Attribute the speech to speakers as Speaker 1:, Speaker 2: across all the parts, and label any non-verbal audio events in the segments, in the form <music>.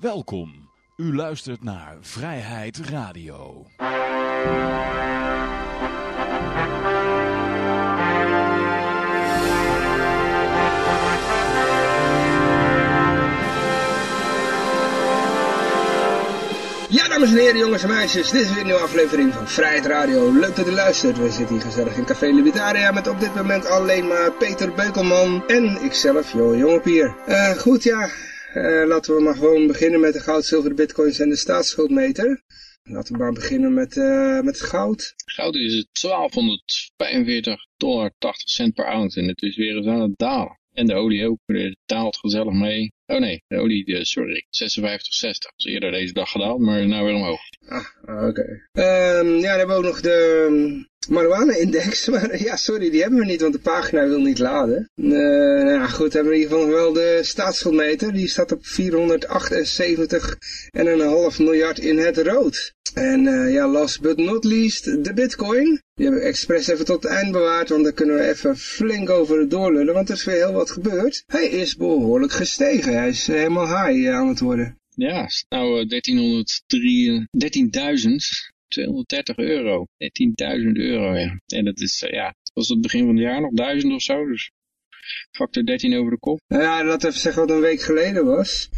Speaker 1: Welkom. U luistert naar Vrijheid Radio.
Speaker 2: Ja, dames en heren, jongens en meisjes, dit is weer een nieuwe aflevering van Vrijheid Radio. Leuk dat u luistert. We zitten hier gezellig in Café Libertaria met op dit moment alleen maar Peter Beukelman en ikzelf, Jo Jongepier. Eh goed, ja, eh, laten we maar gewoon beginnen met de goud, zilver, de bitcoins en de staatsschuldmeter. Laten we maar beginnen met, eh, met het goud.
Speaker 3: Goud is 1245 dollar 80 cent per ounce en het is weer eens aan het dalen. En de olie ook, het daalt gezellig mee. Oh nee, de olie, de, sorry, 56,60. Dat is eerder deze dag gedaald, maar nou weer omhoog.
Speaker 2: Ah, oké. Ehm, ja, dan hebben we ook nog de marijuana-index, <laughs> maar ja, sorry, die hebben we niet, want de pagina wil niet laden. Eh, nou ja, goed, hebben we in ieder geval nog wel de staatsschuldmeter. Die staat op 478,5 miljard in het rood. En eh, ja, last but not least, de bitcoin. Die hebben we expres even tot het eind bewaard, want daar kunnen we even flink over doorlullen, want er is weer heel wat gebeurd. Hij is behoorlijk gestegen, hij is helemaal high eh, aan het worden.
Speaker 3: Ja, nou 13.000, 230 euro. 10.000 euro, ja. En dat is, eh, ja, het was het begin van het jaar nog duizend of zo. Dus factor 13 over de kop.
Speaker 2: Nou ja, dat even zeggen wat een week geleden was.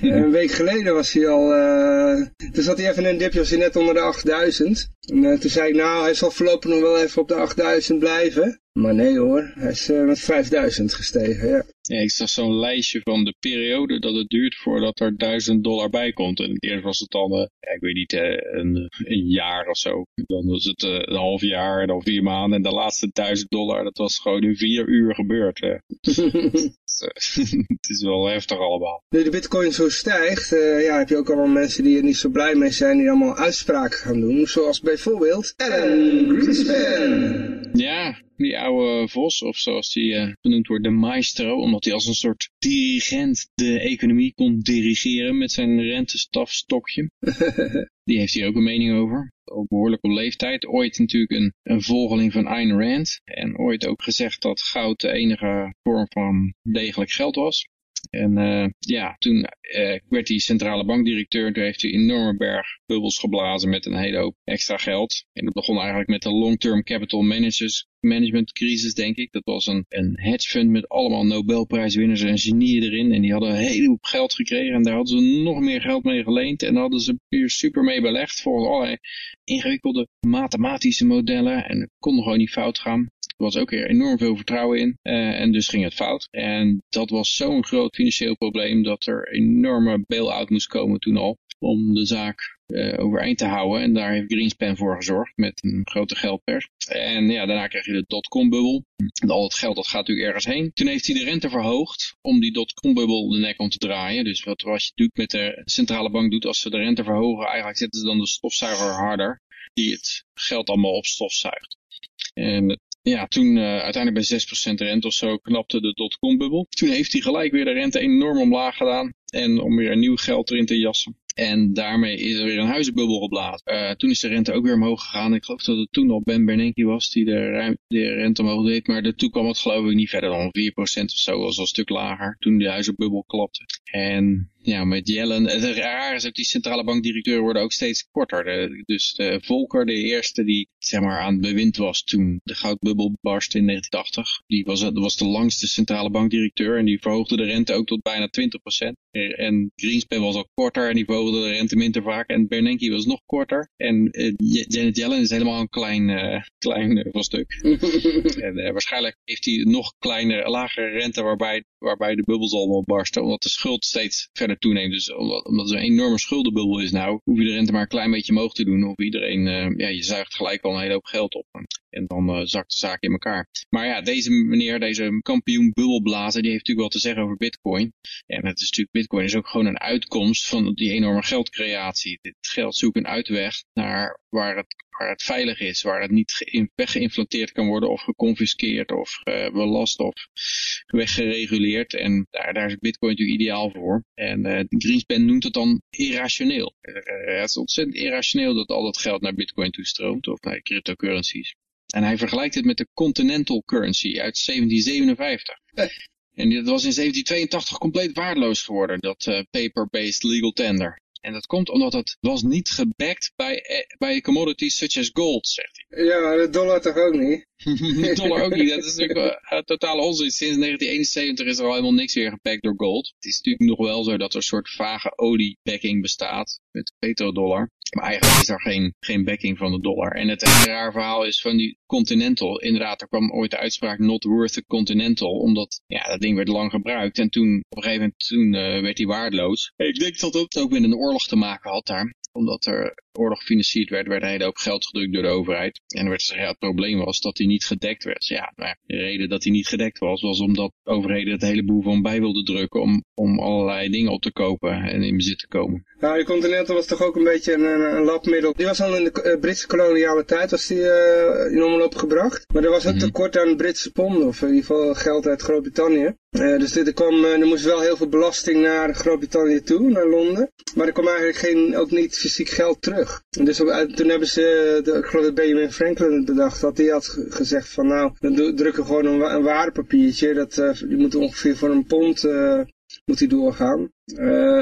Speaker 2: Een week geleden was hij al, uh, toen zat hij even in een dipje, hij net onder de 8000. En eh, toen zei ik, nou, hij zal voorlopig nog wel even op de 8000 blijven. Maar nee hoor, hij is met 5000 gestegen, ja.
Speaker 3: Ja, ik zag zo'n lijstje van de periode dat het duurt voordat er 1000 dollar bij komt. En eerst was het dan, ja, ik weet niet, een, een, jaar of zo. Dan was het een half jaar en dan vier maanden. En de laatste 1000 dollar, dat was gewoon in vier uur gebeurd. <laughs> <laughs> het is wel heftig allemaal.
Speaker 2: Nu de bitcoin zo stijgt, uh, ja, heb je ook allemaal mensen die er niet zo blij mee zijn, die allemaal uitspraken gaan doen. Zoals bijvoorbeeld Alan Greenspan.
Speaker 3: Ja, die oude Vos, of zoals die uh, genoemd wordt, de maestro, omdat hij als een soort dirigent de economie kon dirigeren met zijn rentestafstokje. <laughs> die heeft hier ook een mening over. Ook behoorlijk op leeftijd. Ooit natuurlijk een, een volgeling van Ayn Rand. En ooit ook gezegd dat goud de enige vorm van degelijk geld was. En uh, ja, toen uh, werd hij centrale bankdirecteur. Toen heeft hij een enorme berg bubbels geblazen met een hele hoop extra geld. En dat begon eigenlijk met de long-term capital managers, management crisis, denk ik. Dat was een, een hedge fund met allemaal Nobelprijswinners en genieën erin. En die hadden een hele hoop geld gekregen. En daar hadden ze nog meer geld mee geleend. En daar hadden ze weer super mee belegd. Volgens allerlei ingewikkelde mathematische modellen. En het kon gewoon niet fout gaan. Er was ook weer enorm veel vertrouwen in. Uh, en dus ging het fout. En dat was zo'n groot financieel probleem dat er enorme bail-out moest komen toen al. Om de zaak uh, overeind te houden. En daar heeft Greenspan voor gezorgd met een grote geldpers. En ja, daarna krijg je de dotcom-bubbel. Al het geld dat gaat natuurlijk ergens heen. Toen heeft hij de rente verhoogd om die dotcom-bubbel de nek om te draaien. Dus wat, wat je doet met de centrale bank doet als ze de rente verhogen. Eigenlijk zetten ze dan de stofzuiger harder. Die het geld allemaal op stofzuigt. En ja, toen uh, uiteindelijk bij 6% rente of zo knapte de dotcom-bubbel. Toen heeft hij gelijk weer de rente enorm omlaag gedaan. En om weer nieuw geld erin te jassen. En daarmee is er weer een huizenbubbel geblazen. Uh, toen is de rente ook weer omhoog gegaan. Ik geloof dat het toen al Ben Bernanke was die de, de rente omhoog deed. Maar toen kwam het geloof ik niet verder dan 4% of zo. Was al een stuk lager toen de huizenbubbel klapte. En ja, met Jellen. Het raar is ook die centrale bankdirecteuren worden ook steeds korter. De, dus de Volker, de eerste die zeg maar aan het bewind was toen de goudbubbel barstte in 1980. Die was, was de langste centrale bankdirecteur en die verhoogde de rente ook tot bijna 20%. En Greenspan was al korter en die verhoogde de rente minder vaak. En Bernanke was nog korter. En uh, Janet Yellen is helemaal een klein, uh, klein uh, stuk. <laughs> en waarschijnlijk heeft hij nog kleiner, lagere rente waarbij, waarbij de bubbels allemaal barsten. Omdat de schuld steeds verder toeneemt. Dus omdat, omdat er een enorme schuldenbubbel is nou, hoef je de rente maar een klein beetje omhoog te doen. Of iedereen, ja, je zuigt gelijk al een hele hoop geld op. En dan zakt de zaak in elkaar. Maar ja, deze meneer, deze kampioen bubbelblazer, die heeft natuurlijk wel te zeggen over bitcoin. En het is natuurlijk, bitcoin is ook gewoon een uitkomst van die enorme geldcreatie. Dit geld zoekt een uitweg naar waar het, waar het veilig is, waar het niet weggeïnflanteerd kan worden of geconfiskeerd of uh, belast of weggereguleerd. En daar, daar is bitcoin natuurlijk ideaal voor. En uh, Greenspan noemt het dan irrationeel. Het is ontzettend irrationeel dat al dat geld naar bitcoin toestroomt of naar cryptocurrencies. En hij vergelijkt het met de continental currency uit 1757. En dat was in 1782 compleet waardeloos geworden, dat uh, paper-based legal tender. En dat komt omdat het was niet gebackt bij, bij commodities such as gold, zegt
Speaker 2: hij. Ja, de dollar toch ook niet? <laughs>
Speaker 3: de dollar ook niet. Dat is natuurlijk uh, <laughs> totale onzin. Sinds 1971 is er al helemaal niks weer gebackt door gold. Het is natuurlijk nog wel zo dat er een soort vage oliebacking bestaat met petrodollar. Maar eigenlijk is er geen, geen backing van de dollar. En het raar verhaal is van die Continental. Inderdaad, er kwam ooit de uitspraak not worth a Continental. Omdat ja, dat ding werd lang gebruikt. En toen, op een gegeven moment, toen uh, werd hij waardeloos. Ik denk dat het ook met een oorlog te maken had daar omdat er oorlog gefinancierd werd, werd een hele hoop geld gedrukt door de overheid. En er werd gezegd, ja, het probleem was dat hij niet gedekt werd. Ja, maar de reden dat hij niet gedekt was, was omdat overheden het hele boel van bij wilden drukken om, om allerlei dingen op te kopen en in bezit te komen.
Speaker 2: Nou, die Continental was toch ook een beetje een, een, labmiddel. Die was al in de uh, Britse koloniale tijd, was die uh, in omloop gebracht. Maar er was ook mm tekort aan Britse ponden, of in ieder geval geld uit Groot-Brittannië. Uh, dus er, kwam, er moest wel heel veel belasting naar Groot-Brittannië toe, naar Londen. Maar er kwam eigenlijk geen, ook niet fysiek geld terug. En dus toen hebben ze, ik geloof dat Benjamin Franklin het bedacht had, die had gezegd van nou, dan drukken we gewoon een, een waardepapiertje. Dat, die moet ongeveer voor een pond moet die doorgaan.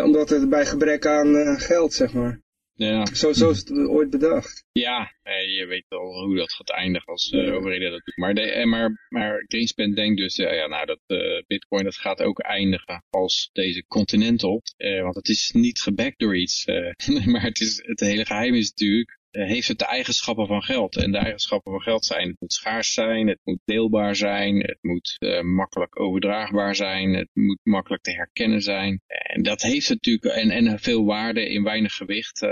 Speaker 2: omdat het bij gebrek aan geld, zeg maar.
Speaker 3: Ja.
Speaker 2: Zo, zo is het ooit bedacht.
Speaker 3: Ja, je weet al hoe dat gaat eindigen als uh, overheden dat doen. Maar, de, eh, maar, maar Greenspan denkt dus, ja, ja nou, dat uh, bitcoin dat gaat ook eindigen als deze Continental. Uh, want het is niet gebackt door iets. <laughs> maar het, is, het hele geheim is natuurlijk eh, heeft het de eigenschappen van geld. En de eigenschappen van geld zijn, het moet schaars zijn, het moet deelbaar zijn, het moet uh, makkelijk overdraagbaar zijn, het moet makkelijk te herkennen zijn. En dat heeft natuurlijk, en, en veel waarde in weinig gewicht, uh,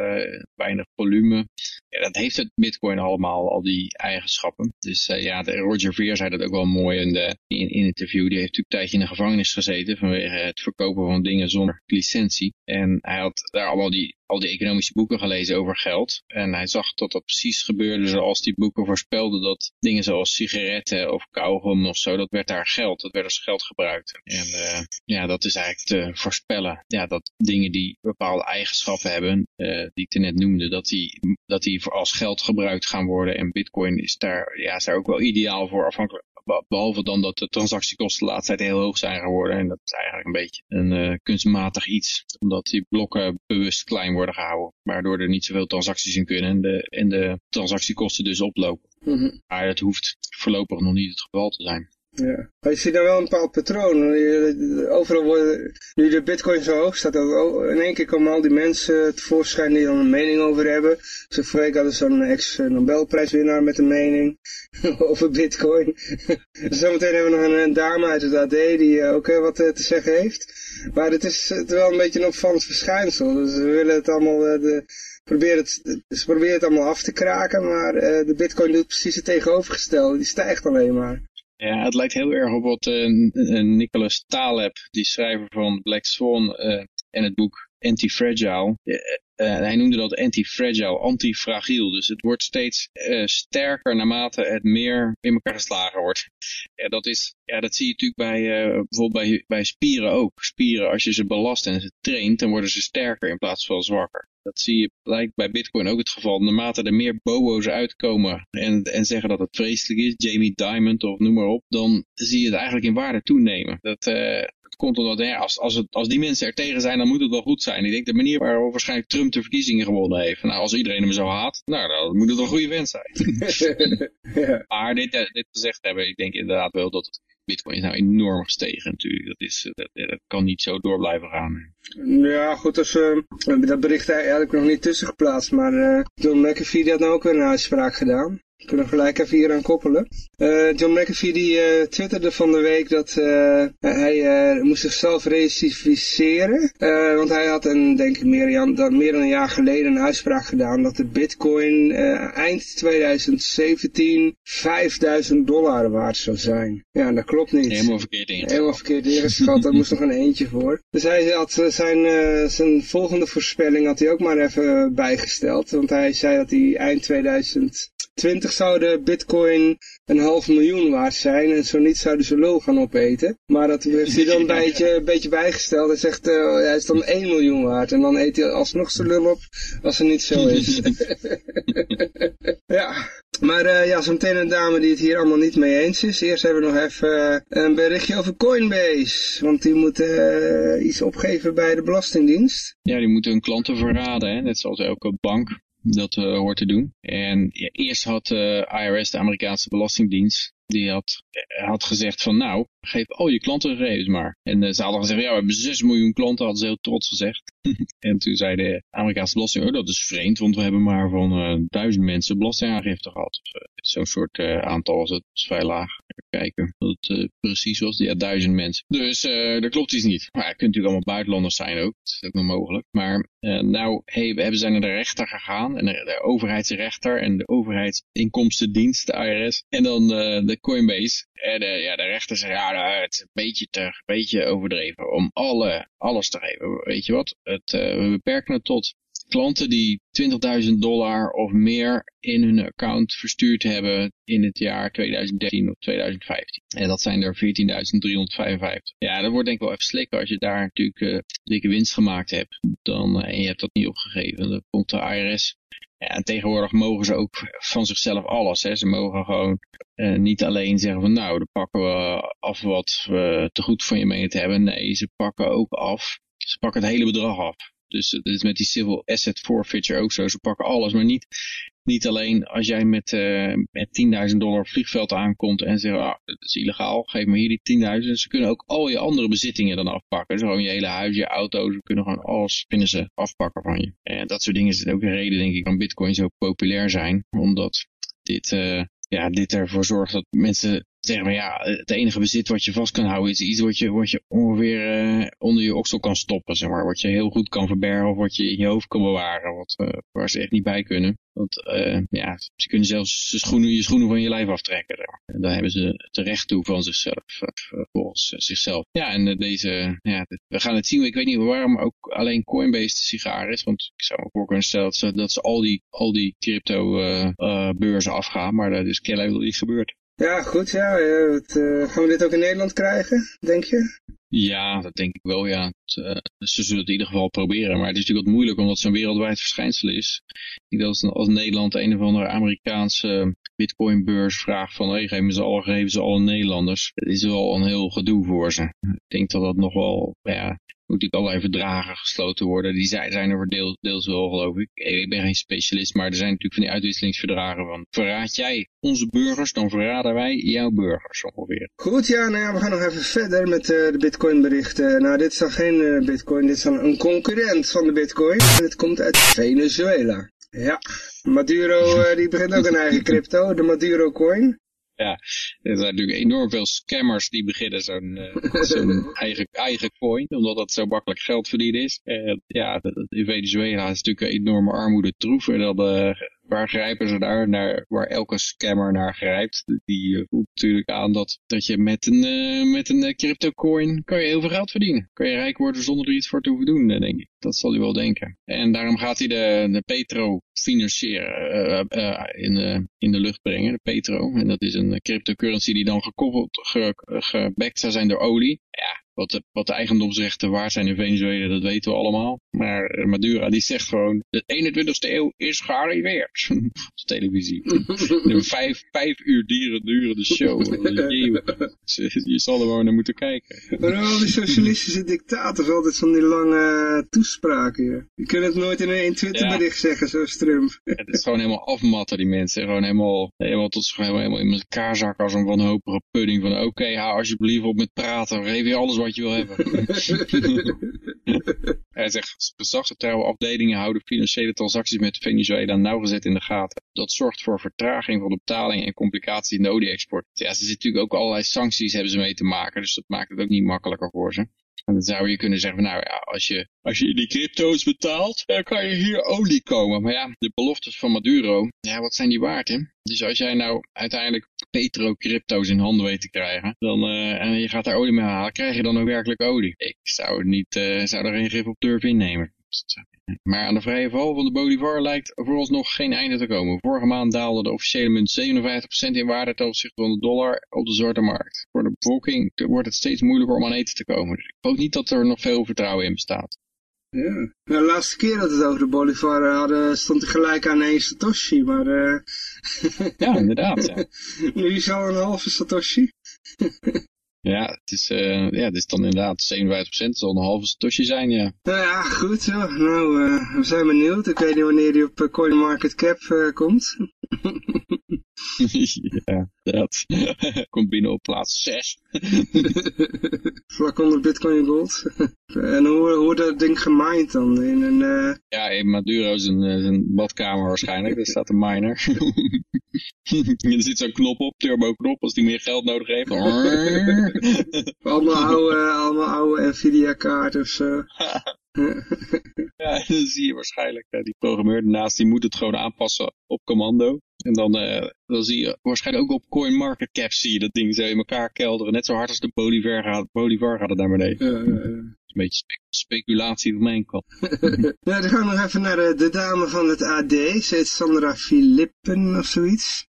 Speaker 3: weinig volume. Ja, dat heeft het bitcoin allemaal, al die eigenschappen. Dus ja, Roger Ver zei dat ook wel mooi in, de, in, in interview. Die heeft natuurlijk een tijdje in de gevangenis gezeten vanwege het verkopen van dingen zonder licentie. En hij had daar allemaal die al die economische boeken gelezen over geld. En hij zag dat dat precies gebeurde zoals die boeken voorspelden. Dat dingen zoals sigaretten of kauwgom of zo, dat werd daar geld. Dat werd als geld gebruikt. En uh, ja, dat is eigenlijk te voorspellen. Ja, dat dingen die bepaalde eigenschappen hebben, uh, die ik net noemde, dat die, dat die als geld gebruikt gaan worden. En bitcoin is daar, ja, is daar ook wel ideaal voor afhankelijk Behalve dan dat de transactiekosten de laatste tijd heel hoog zijn geworden. En dat is eigenlijk een beetje een uh, kunstmatig iets. Omdat die blokken bewust klein worden gehouden. Waardoor er niet zoveel transacties in kunnen. En de, en de transactiekosten dus oplopen.
Speaker 2: Mm -hmm.
Speaker 3: Maar dat hoeft voorlopig nog niet het geval te zijn.
Speaker 2: Ja. Je ziet daar wel een bepaald patroon. Overal worden, nu de bitcoin zo hoog staat, in één keer komen al die mensen tevoorschijn die dan een mening over hebben. Zo week hadden zo'n ex-Nobelprijswinnaar met een mening <laughs> over bitcoin. <laughs> Zometeen hebben we nog een, dame uit het AD die eh, ook wat eh, te zeggen heeft. Maar het is wel een beetje een opvallend verschijnsel. Dus we willen het allemaal... Eh, de, het, ze proberen het allemaal af te kraken, maar de bitcoin doet precies het tegenovergestelde. Die stijgt alleen maar.
Speaker 3: Ja, het lijkt heel erg op wat uh, Nicholas Taleb, die schrijver van Black Swan uh, en het boek Anti-Fragile. Uh, hij noemde dat anti-fragile, anti-fragiel. Dus het wordt steeds sterker naarmate het meer in elkaar geslagen wordt. Ja, dat, is, ja, dat zie je natuurlijk bij, bijvoorbeeld bij, bij spieren ook. Spieren, als je ze belast en ze traint, dan worden ze sterker in plaats van zwakker. Dat zie je lijkt bij Bitcoin ook het geval. Naarmate er meer bobo's uitkomen en, en zeggen dat het vreselijk is, Jamie Dimon of noem maar op, dan zie je het eigenlijk in waarde toenemen. Dat, uh, dat komt omdat ja, als, als, het, als die mensen er tegen zijn, dan moet het wel goed zijn. Ik denk de manier waarop waarschijnlijk Trump de verkiezingen gewonnen heeft. Nou, als iedereen hem zo haat, nou, dan moet het een goede wens zijn. <laughs> <laughs> ja. Maar dit, eh, dit gezegd hebben, ik denk inderdaad wel dat het Bitcoin is nou enorm gestegen natuurlijk. Dat, is, dat, dat kan niet zo door blijven gaan.
Speaker 2: Ja, goed, als, uh, dat bericht eigenlijk nog niet tussen geplaatst, maar uh, John McAfee had nou ook weer een uitspraak gedaan. We kunnen gelijk even hier aan koppelen. Uh, John McAfee die uh, twitterde van de week dat uh, hij moest zichzelf rectificeren. want hij had een, denk ik meer, dan, meer dan een jaar geleden een uitspraak gedaan dat de bitcoin eind 2017 5000 dollar waard zou zijn. Ja, dat klopt niet.
Speaker 3: Helemaal verkeerd ingeschat.
Speaker 2: Helemaal verkeerd ingeschat, daar moest nog een eentje voor. Dus hij had zijn, zijn volgende voorspelling had hij ook maar even bijgesteld. Want hij zei dat hij eind 2000 20 zou de bitcoin een half miljoen waard zijn en zo niet zouden ze lul gaan opeten. Maar dat heeft hij dan een beetje, een beetje bijgesteld. Hij zegt, uh, hij is dan 1 miljoen waard en dan eet hij alsnog zijn lul op als het niet zo is. <laughs> ja, Maar uh, ja, zometeen een dame die het hier allemaal niet mee eens is. Eerst hebben we nog even een berichtje over Coinbase. Want die moeten iets opgeven bij de Belastingdienst.
Speaker 3: Ja, die moeten hun klanten verraden, hè? net zoals elke bank dat hoort te doen. En eerst had de IRS, de Amerikaanse Belastingdienst, die had, had gezegd van nou, geef al je klantengegevens maar. En uh, ze hadden gezegd, ja, we hebben 6 miljoen klanten, hadden ze heel trots gezegd. <laughs> en toen zei de Amerikaanse belasting, oh, dat is vreemd, want we hebben maar van uh, duizend mensen belastingaangifte gehad. Uh, Zo'n soort aantal was het, vrij laag. Kijken het precies was. Ja, duizend mensen. Dus dat klopt iets niet. Maar het kunt natuurlijk allemaal buitenlanders zijn ook, dat is ook nog mogelijk. Maar nou, hey, we hebben zijn naar de rechter gegaan, en de, de overheidsrechter en de overheidsinkomstendienst, de IRS. En dan de Coinbase. En ja, de rechter zei, ja, het een beetje, te, een beetje overdreven om alle, alles te geven. Weet je wat? Het, uh, we beperken het tot klanten die 20.000 dollar of meer in hun account verstuurd hebben in het jaar 2013 of 2015. En dat zijn er 14.355. Ja, dat wordt denk ik wel even slikken als je daar natuurlijk uh, dikke winst gemaakt hebt. Dan, uh, en je hebt dat niet opgegeven. Dan komt de IRS ja, en tegenwoordig mogen ze ook van zichzelf alles. Hè. Ze mogen gewoon uh, niet alleen zeggen van nou, dan pakken we af wat we te goed van je menen te hebben. Nee, ze pakken ook af. Ze pakken het hele bedrag af. Dus het is met die civil asset forfeiture ook zo. Ze pakken alles, maar niet niet alleen als jij met, uh, met 10.000 dollar vliegveld aankomt en zegt, ah, dat is illegaal, geef me hier die 10.000. Ze kunnen ook al je andere bezittingen dan afpakken. Dus gewoon je hele huis, je auto's, ze kunnen gewoon alles kunnen ze afpakken van je. En dat soort dingen is ook een reden, denk ik, waarom bitcoin zo populair zijn. Omdat dit, uh, ja, dit ervoor zorgt dat mensen zeggen, maar ja, het enige bezit wat je vast kan houden is iets wat je, wat je ongeveer uh, onder je oksel kan stoppen, zeg maar. Wat je heel goed kan verbergen of wat je in je hoofd kan bewaren, wat, uh, waar ze echt niet bij kunnen. Want uh, ja, ze kunnen zelfs je schoenen, je schoenen van je lijf aftrekken. En daar hebben ze het recht toe van zichzelf, volgens zichzelf. Ja, en deze, ja, we gaan het zien. Ik weet niet waarom ook alleen Coinbase de sigaar is. Want ik zou me voor kunnen stellen dat ze, dat ze al die, al die crypto beurzen afgaan. Maar dat is kennelijk niet gebeurd.
Speaker 2: Ja, goed, ja. Wat, uh, gaan we dit ook in Nederland krijgen, denk je?
Speaker 3: Ja, dat denk ik wel, ja. Het, uh, ze zullen het in ieder geval proberen. Maar het is natuurlijk wat moeilijk, omdat het zo'n wereldwijd verschijnsel is. Ik denk dat als Nederland een of andere Amerikaanse bitcoinbeurs vraagt van... Hey, geven ze alle, geven ze alle Nederlanders. Dat is wel een heel gedoe voor ze. Ik denk dat dat nog wel, ja, moet natuurlijk allerlei verdragen gesloten worden. Die zijn, zijn er voor deel, deels wel, geloof ik. Ik ben geen specialist, maar er zijn natuurlijk van die uitwisselingsverdragen van... verraad jij onze burgers, dan verraden wij jouw burgers ongeveer.
Speaker 2: Goed, ja, nou ja, we gaan nog even verder met uh, de bitcoin berichten. Nou, dit is dan geen uh, bitcoin, dit is dan een concurrent van de bitcoin. En het komt uit Venezuela. Ja, Maduro uh, die begint ook een eigen crypto, de Maduro coin.
Speaker 3: Ja, er zijn natuurlijk enorm veel scammers die beginnen zo'n <laughs> uh, eigen, eigen coin, omdat dat zo makkelijk geld verdienen is. En ja, in Venezuela is natuurlijk een enorme armoede troef. En dan uh, waar grijpen ze daar naar, waar elke scammer naar grijpt. Die voelt natuurlijk aan dat, dat je met een, uh, met een uh, crypto coin kan je heel veel geld verdienen. Kan je rijk worden zonder er iets voor te hoeven doen, denk ik. Dat zal hij wel denken. En daarom gaat hij de, de Petro financieren, in, de, in de lucht brengen, de Petro. En dat is een cryptocurrency die dan gekoppeld, gebackt zou zijn door olie. Ja, wat de, wat de eigendomsrechten waard zijn in Venezuela, dat weten we allemaal. Maar eh, Maduro die zegt gewoon, de 21ste eeuw is gearriveerd. <laughs> Op de televisie. <laughs> Vijf, vijf uur dieren durende show. <laughs> je zal er gewoon naar moeten kijken.
Speaker 2: Waarom die socialistische dictators altijd van die lange toespraken? Je kunt het nooit in een Twitterbericht ja. zeggen, zoals Trump.
Speaker 3: het is gewoon helemaal afmatten, die mensen. Gewoon helemaal, helemaal tot ze helemaal, helemaal in elkaar zakken als een wanhopige pudding. Van oké, okay, hou alsjeblieft op met praten. Geef je alles wat je wil hebben. <laughs> Hij zegt, gezagsgetrouwe afdelingen houden financiële transacties met Venezuela nauwgezet in de gaten. Dat zorgt voor vertraging van de betaling en complicaties in de olie-export. Ja, ze zitten natuurlijk ook allerlei sancties hebben ze mee te maken, dus dat maakt het ook niet makkelijker voor ze. En dan zou je kunnen zeggen, nou ja, als je, als je die crypto's betaalt, dan kan je hier olie komen. Maar ja, de beloftes van Maduro, ja, wat zijn die waard, hè? Dus als jij nou uiteindelijk petro-crypto's in handen weet te krijgen, dan, uh, en je gaat daar olie mee halen, krijg je dan ook werkelijk olie? Ik zou, niet, uh, zou er geen grip op durven innemen. Maar aan de vrije val van de Bolivar lijkt vooralsnog geen einde te komen. Vorige maand daalde de officiële munt 57% in waarde ten opzichte van de dollar op de zwarte markt. Voor de bevolking wordt het steeds moeilijker om aan eten te komen. Dus ik hoop niet dat er nog veel vertrouwen in bestaat.
Speaker 2: Ja. de laatste keer dat we het over de Bolivar hadden, stond hij gelijk aan één Satoshi, maar... Uh... <laughs>
Speaker 3: ja, inderdaad. Ja.
Speaker 2: nu is al een halve Satoshi. <laughs>
Speaker 3: Ja, het is, uh, ja, het is dan inderdaad 57%, het zal een halve satoshi zijn, ja.
Speaker 2: Nou ja, goed zo. Nou, uh, we zijn benieuwd. Ik weet niet wanneer die op CoinMarketCap uh, komt. <laughs> <laughs>
Speaker 3: ja, dat <laughs> komt binnen op plaats 6.
Speaker 2: Vlak onder Bitcoin Gold. <laughs> en hoe, hoe wordt dat ding gemined dan? In een, uh...
Speaker 3: Ja, in Maduro zijn, badkamer waarschijnlijk. Daar staat een miner. er zit zo'n knop op, turbo knop, als die meer geld nodig heeft.
Speaker 2: allemaal oude, allemaal oude Nvidia kaarten of zo.
Speaker 3: ja, dan zie je waarschijnlijk die programmeur daarnaast, die moet het gewoon aanpassen op commando. En dan, uh, dan zie je waarschijnlijk ook op CoinMarketCap zie je dat ding zo in elkaar kelderen. Net zo hard als de Bolivar gaat, Bolivar gaat het naar beneden. Uh, uh, een beetje speculatie van mijn kant. <laughs>
Speaker 2: ja, dan gaan we nog even naar de, de dame van het AD. Ze heet Sandra Filippen of zoiets.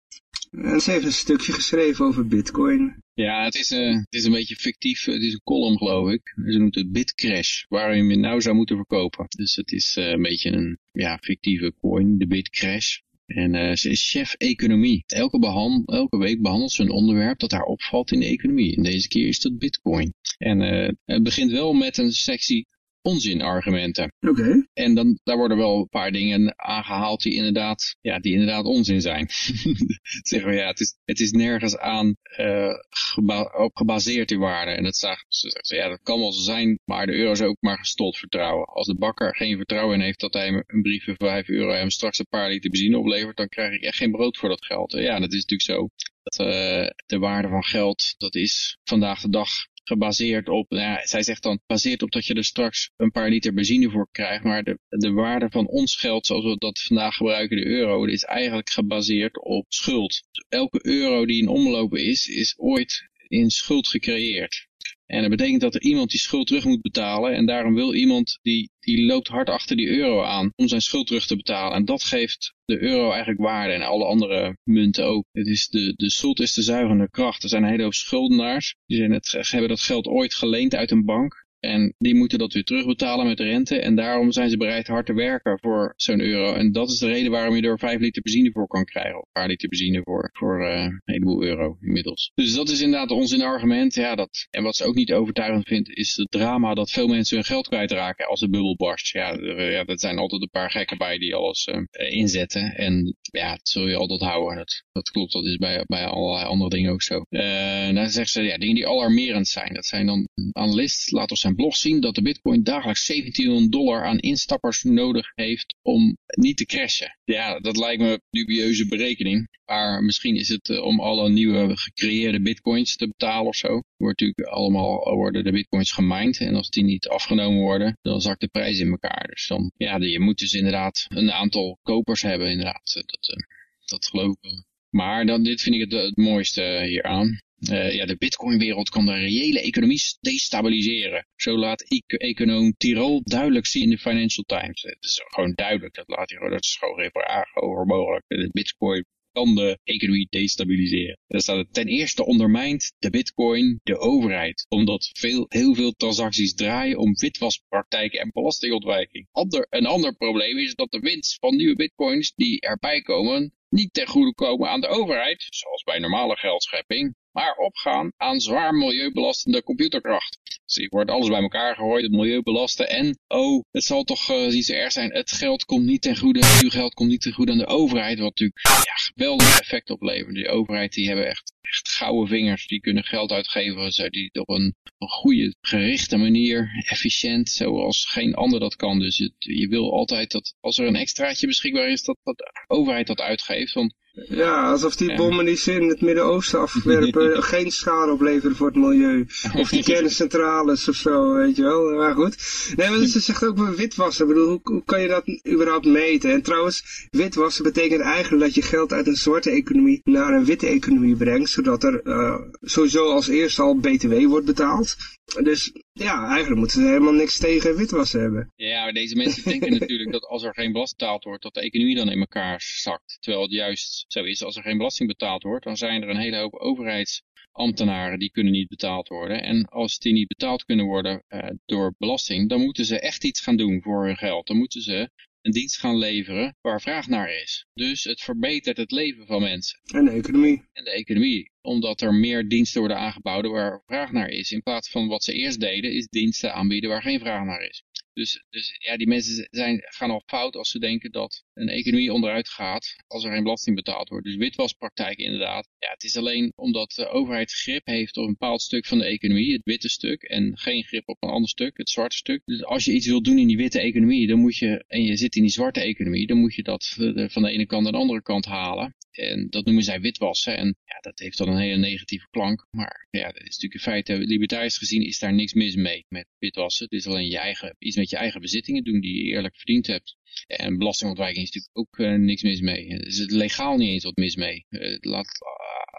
Speaker 2: En ze heeft een stukje geschreven over bitcoin.
Speaker 3: Ja, het is, uh, het is een beetje fictief. Het is een column, geloof ik. Ze noemt het bitcrash, waar je hem nou zou moeten verkopen. Dus het is een beetje een ja, fictieve coin, de bitcrash. En uh, ze is chef economie. Elke, elke week behandelt ze een onderwerp dat haar opvalt in de economie. En deze keer is dat bitcoin. En uh, het begint wel met een sectie onzinargumenten.
Speaker 2: Oké.
Speaker 3: En dan, daar worden wel een paar dingen aangehaald die inderdaad, ja, die inderdaad onzin zijn. <laughs> zeggen we, ja, het is, het is nergens aan uh, geba op gebaseerd in waarde. En dat zegt ze, ja, dat kan wel zo zijn, maar de euro is ook maar gestold vertrouwen. Als de bakker geen vertrouwen in heeft dat hij een brief voor 5 euro hem straks een paar liter benzine oplevert, dan krijg ik echt geen brood voor dat geld. Ja, dat is natuurlijk zo. Dat, uh, de waarde van geld, dat is vandaag de dag gebaseerd op, nou ja, zij zegt dan, gebaseerd op dat je er straks een paar liter benzine voor krijgt, maar de, de waarde van ons geld, zoals we dat vandaag gebruiken, de euro, is eigenlijk gebaseerd op schuld. elke euro die in omloop is, is ooit in schuld gecreëerd. En dat betekent dat er iemand die schuld terug moet betalen. En daarom wil iemand die, die loopt hard achter die euro aan om zijn schuld terug te betalen. En dat geeft de euro eigenlijk waarde en alle andere munten ook. Het is de, de schuld is de zuigende kracht. Er zijn een hele hoop schuldenaars. Die zijn het, hebben dat geld ooit geleend uit een bank. En die moeten dat weer terugbetalen met rente. En daarom zijn ze bereid hard te werken voor zo'n euro. En dat is de reden waarom je er 5 liter benzine voor kan krijgen. Of een paar liter benzine voor, voor uh, een heleboel euro inmiddels. Dus dat is inderdaad ons argument. Ja, dat, en wat ze ook niet overtuigend vindt is het drama dat veel mensen hun geld kwijtraken als de bubbel barst. Ja, er, ja dat zijn altijd een paar gekken bij die alles uh, inzetten. En ja, dat zul je altijd houden. Dat, dat klopt, dat is bij, bij allerlei andere dingen ook zo. Uh, dan zegt ze, ja, dingen die alarmerend zijn. Dat zijn dan analist, laat ons zijn blog zien dat de bitcoin dagelijks 17 dollar aan instappers nodig heeft om niet te crashen. Ja, dat lijkt me een dubieuze berekening. Maar misschien is het eh, om alle nieuwe gecreëerde bitcoins te betalen of zo. Wordt natuurlijk allemaal worden de bitcoins gemined. En als die niet afgenomen worden, dan zakt de prijs in elkaar. Dus dan, ja, je moet dus inderdaad een aantal kopers hebben inderdaad. Dat, eh, dat geloof ik Maar dan, dit vind ik het, het mooiste hieraan. Uh, ja, de bitcoinwereld kan de reële economie destabiliseren. Zo laat econoom Tirol duidelijk zien in de Financial Times. Het is gewoon duidelijk, dat laat hij gewoon, dat is gewoon geen over mogelijk. De bitcoin kan de economie destabiliseren. Er staat ten eerste ondermijnt de bitcoin de overheid, omdat veel, heel veel transacties draaien om witwaspraktijken en belastingontwijking. Ander, een ander probleem is dat de winst van nieuwe bitcoins die erbij komen niet ten goede komen aan de overheid, zoals bij normale geldschepping, maar opgaan aan zwaar milieubelastende computerkracht. Dus ik wordt alles bij elkaar gegooid, het milieu belasten en, oh, het zal toch niet zo erg zijn, het geld komt niet ten goede, uw geld komt niet ten goede aan de overheid, wat natuurlijk ja, geweldig effect oplevert. Die overheid die hebben echt, echt gouden vingers, die kunnen geld uitgeven, die op een, goede, gerichte manier, efficiënt, zoals geen ander dat kan. Dus je wil altijd dat, als er een extraatje beschikbaar is, dat, dat de overheid dat uitgeeft, want
Speaker 2: ja, alsof die bommen die ze in het Midden-Oosten afwerpen <laughs> geen schade opleveren voor het milieu. Of die <laughs> kerncentrales of zo, weet je wel. Maar goed. Nee, maar ze zegt ook witwassen. Ik bedoel, hoe, hoe, kan je dat überhaupt meten? En trouwens, witwassen betekent eigenlijk dat je geld uit een zwarte economie naar een witte economie brengt. Zodat er uh, sowieso als eerste al btw wordt betaald. Dus ja, eigenlijk moeten ze helemaal niks tegen witwassen hebben.
Speaker 3: Ja, maar deze mensen denken <laughs> natuurlijk dat als er geen belasting betaald wordt, dat de economie dan in elkaar zakt. Terwijl het juist zo is, als er geen belasting betaald wordt, dan zijn er een hele hoop overheids ambtenaren die kunnen niet betaald worden. En als die niet betaald kunnen worden door belasting, dan moeten ze echt iets gaan doen voor hun geld. Dan moeten ze een dienst gaan leveren waar vraag naar is. Dus het verbetert het leven van mensen.
Speaker 2: En de economie.
Speaker 3: En de economie. Omdat er meer diensten worden aangeboden waar vraag naar is. In plaats van wat ze eerst deden, is diensten aanbieden waar geen vraag naar is. Dus, dus ja, die mensen zijn, gaan al fout als ze denken dat een economie onderuit gaat als er geen belasting betaald wordt. Dus witwaspraktijk inderdaad. Ja, het is alleen omdat de overheid grip heeft op een bepaald stuk van de economie, het witte stuk, en geen grip op een ander stuk, het zwarte stuk. Dus als je iets wilt doen in die witte economie, dan moet je, en je zit in die zwarte economie, dan moet je dat van de ene kant naar de andere kant halen. En dat noemen zij witwassen. En ja, dat heeft dan een hele negatieve klank. Maar ja, dat is natuurlijk in feite, libertarisch gezien is daar niks mis mee met witwassen. Het is alleen je eigen, iets met je eigen bezittingen doen die je eerlijk verdiend hebt. En belastingontwijking is natuurlijk ook uh, niks mis mee. Er is het legaal niet eens wat mis mee. Uh, laat,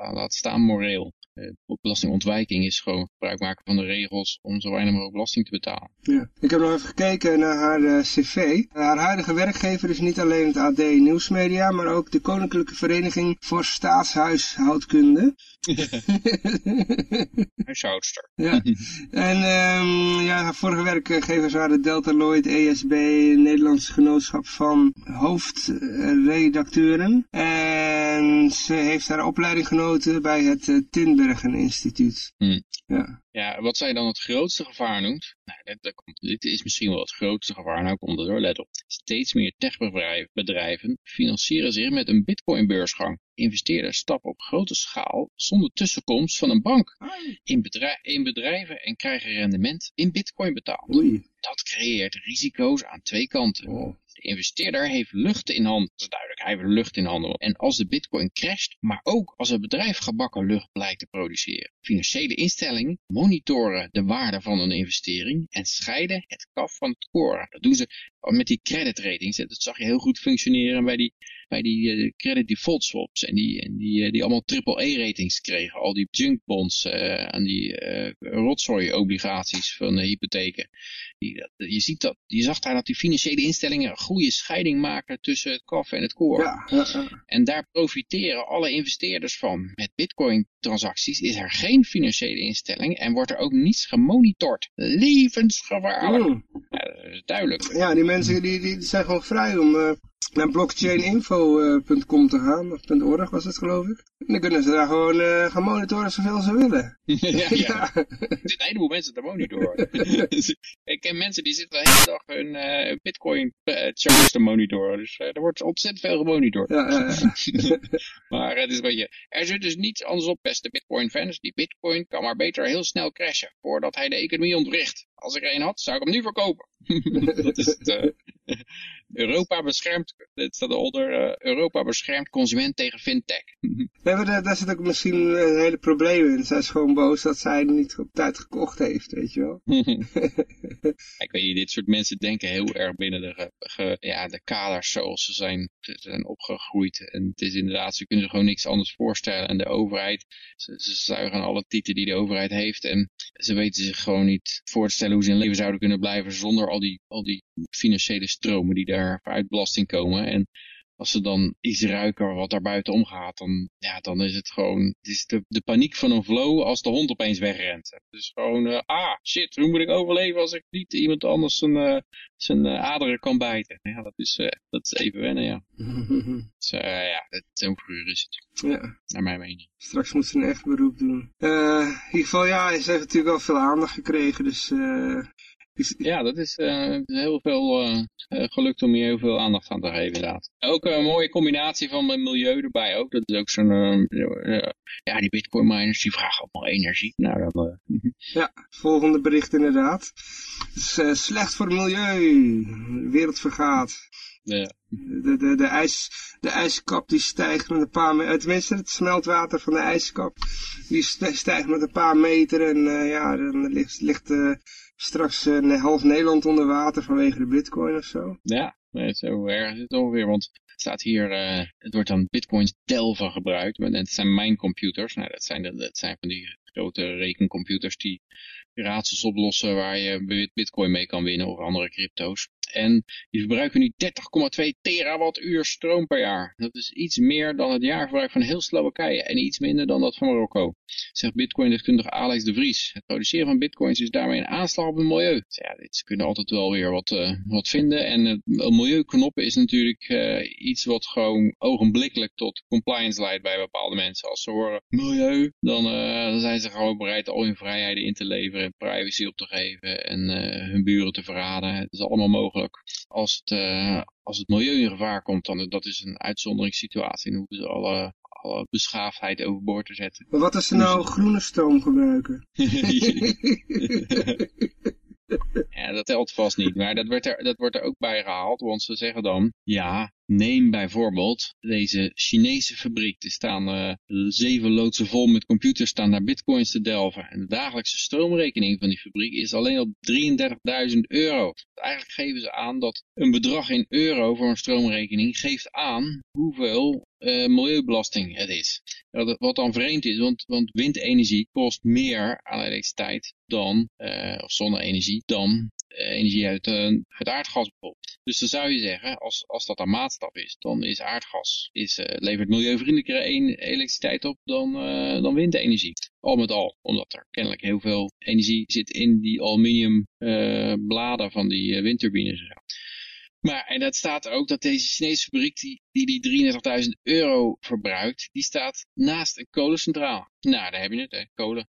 Speaker 3: uh, laat staan moreel. Uh, belastingontwijking is gewoon gebruik maken van de regels om zo weinig mogelijk belasting te betalen.
Speaker 2: Ja. Ik heb nog even gekeken naar haar uh, cv. haar huidige werkgever is niet alleen het AD Nieuwsmedia, maar ook de Koninklijke Vereniging voor Staatshuishoudkunde. <laughs>
Speaker 3: Huishoudster.
Speaker 2: ja. En um, ja, haar vorige werkgevers waren Delta Lloyd, ESB, Nederlands Genootschap van Hoofdredacteuren. En ze heeft haar opleiding genoten bij het uh, Tinbergen Instituut.
Speaker 3: Hmm.
Speaker 2: Ja.
Speaker 3: Ja, wat zij dan het grootste gevaar noemt, nou, dat komt, dit is misschien wel het grootste gevaar, nou komt er door, let op. Steeds meer techbedrijven financieren zich met een bitcoinbeursgang. Investeerders stappen op grote schaal zonder tussenkomst van een bank in, bedrijf, in bedrijven en krijgen rendement in bitcoin betaald.
Speaker 2: Oei.
Speaker 3: Dat creëert risico's aan twee kanten.
Speaker 2: Oh.
Speaker 3: De investeerder heeft lucht in handen. Dat is duidelijk, hij heeft lucht in handen. En als de bitcoin crasht, maar ook als het bedrijf gebakken lucht blijkt te produceren. Financiële instellingen monitoren de waarde van een investering en scheiden het kaf van het koren. Dat doen ze met die credit ratings. Dat zag je heel goed functioneren bij die, bij die uh, credit default swaps. En die, en die, uh, die allemaal triple-E ratings kregen. Al die junk bonds uh, en die rotzooi obligaties van de hypotheken. Die, je, ziet dat, je zag daar dat die financiële instellingen een goede scheiding maken tussen het kaf en het koren.
Speaker 2: Ja.
Speaker 3: En daar profiteren alle investeerders van. Met bitcoin transacties is er geen financiële instelling en wordt er ook niets gemonitord. Levensgevaarlijk.
Speaker 2: Mm.
Speaker 3: Ja, dat is duidelijk.
Speaker 2: Ja, die mensen die, die zijn gewoon vrij om uh, naar blockchaininfo.com te gaan, of .org was het geloof ik. En dan kunnen ze daar gewoon uh, gaan monitoren zoveel ze willen. <laughs>
Speaker 3: ja, <laughs> ja. Er zitten een heleboel mensen te monitoren. <laughs> ik ken mensen die zitten de hele dag hun uh, bitcoin charts te monitoren. Dus er wordt ontzettend veel gemonitord.
Speaker 2: Ja, ja, ja.
Speaker 3: maar het is een beetje, er zit dus niets anders op, beste bitcoin fans. Die bitcoin kan maar beter heel snel crashen, voordat hij de economie ontwricht. Als ik er een had, zou ik hem nu verkopen. dat is het, Europa beschermt, dit staat eronder, uh, Europa beschermt consument tegen fintech. <laughs>
Speaker 2: nee, maar daar, daar zit ook misschien een hele probleem in. Zij is gewoon boos dat zij niet op tijd gekocht heeft, weet je wel. <laughs> <laughs>
Speaker 3: ik weet niet, dit soort mensen denken heel erg binnen de, ge, ja, de kaders zoals ze zijn, ze zijn opgegroeid. En het is inderdaad, ze kunnen zich gewoon niks anders voorstellen. En de overheid, ze, ze zuigen alle tieten die de overheid heeft. En ze weten zich gewoon niet voor te stellen hoe ze in leven zouden kunnen blijven zonder al die, al die financiële stromen die daar uit belasting komen. En als ze dan iets ruiken wat daar buiten omgaat, dan, ja, dan is het gewoon het is de, de paniek van een flow als de hond opeens wegrent. Het is gewoon, uh, ah, shit, hoe moet ik overleven als ik niet iemand anders zijn, uh, zijn uh, aderen kan bijten? Ja, dat is, dat is even wennen, ja. <laughs> dus, ja, zo'n is het.
Speaker 2: Ja.
Speaker 3: Naar mijn mening.
Speaker 2: Straks moet ze een echt beroep doen. in ieder geval, ja, ze heeft natuurlijk wel veel aandacht gekregen, dus...
Speaker 3: Ja, dat is uh, heel veel uh, gelukt om hier heel veel aandacht aan te geven inderdaad. Ook een mooie combinatie van het milieu erbij ook. Dat is ook zo'n, uh, ja die bitcoin miners die vragen allemaal energie. Nou, dan,
Speaker 2: ja, volgende bericht inderdaad. Het is slecht voor het milieu. De wereld vergaat.
Speaker 3: Ja.
Speaker 2: De, de, de, ijs, de ijskap die stijgt met een paar meter, tenminste het smeltwater van de ijskap, die stijgt met een paar meter en ja, dan ligt, ligt straks uh, half Nederland onder water vanwege de bitcoin of zo.
Speaker 3: Ja, nee, zo erg is het ongeveer, want het staat hier, uh, het wordt dan bitcoins Delva gebruikt, maar het zijn mijncomputers. Nou, dat zijn, dat zijn van die grote rekencomputers die raadsels oplossen waar je bitcoin mee kan winnen of andere crypto's. En die verbruiken nu 30,2 terawattuur stroom per jaar. Dat is iets meer dan het jaarverbruik van heel Slowakije en iets minder dan dat van Marokko. Zegt bitcoin-deskundige Alex de Vries. Het produceren van bitcoins is daarmee een aanslag op het milieu. Dus ja, ze kunnen altijd wel weer wat, uh, wat vinden. En het milieuknoppen is natuurlijk uh, iets wat gewoon ogenblikkelijk tot compliance leidt bij bepaalde mensen. Als ze horen milieu, dan, dan zijn ze gewoon bereid al hun vrijheden in te leveren, privacy op te geven en hun buren te verraden. Het is allemaal mogelijk. Als het, als het milieu in gevaar komt, dan dat is een uitzonderingssituatie. Dan hoeven ze alle, alle beschaafdheid overboord te zetten.
Speaker 2: Maar wat als ze nou <laughs> groene stroom gebruiken? <laughs>
Speaker 3: ja, dat telt vast niet. Maar dat, werd er, dat wordt er ook bij gehaald. Want ze zeggen dan, ja, neem bijvoorbeeld deze Chinese fabriek. Er staan uh, zeven loodsen vol met computers staan naar bitcoins te delven. En de dagelijkse stroomrekening van die fabriek is alleen op 33.000 euro. Eigenlijk geven ze aan dat een bedrag in euro voor een stroomrekening geeft aan hoeveel uh, milieubelasting het is. Wat dan vreemd is, want, want windenergie kost meer aan elektriciteit dan, uh, of zonne-energie, dan energie uit, uit aardgas bijvoorbeeld. Dus dan zou je zeggen, als, als dat een maatstaf is, dan is aardgas, is, levert milieuvriendelijkere elektriciteit op dan, dan windenergie. Al met al, omdat er kennelijk heel veel energie zit in die aluminium bladen van die windturbines. Maar, en dat staat ook dat deze Chinese fabriek die die, die 33.000 euro verbruikt, die staat naast een kolencentraal. Nou, daar heb je het, hè. kolen.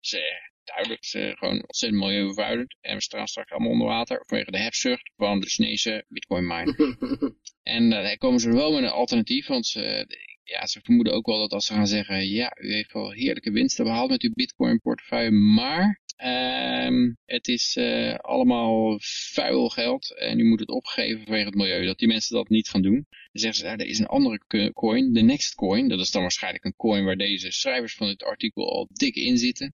Speaker 3: Duidelijk, ze gewoon ontzettend milieuvervuilend. En we staan straks allemaal onder water vanwege de hebzucht van de Chinese bitcoin mine. <laughs> en uh, daar komen ze wel met een alternatief, want ze, ja, ze vermoeden ook wel dat als ze gaan zeggen, ja, u heeft wel heerlijke winsten behaald met uw bitcoin portefeuille, maar Um, het is uh, allemaal vuil geld en u moet het opgeven vanwege het milieu. Dat die mensen dat niet gaan doen. Dan zeggen ze, er is een andere coin, de Next Coin. Dat is dan waarschijnlijk een coin waar deze schrijvers van dit artikel al dik in zitten.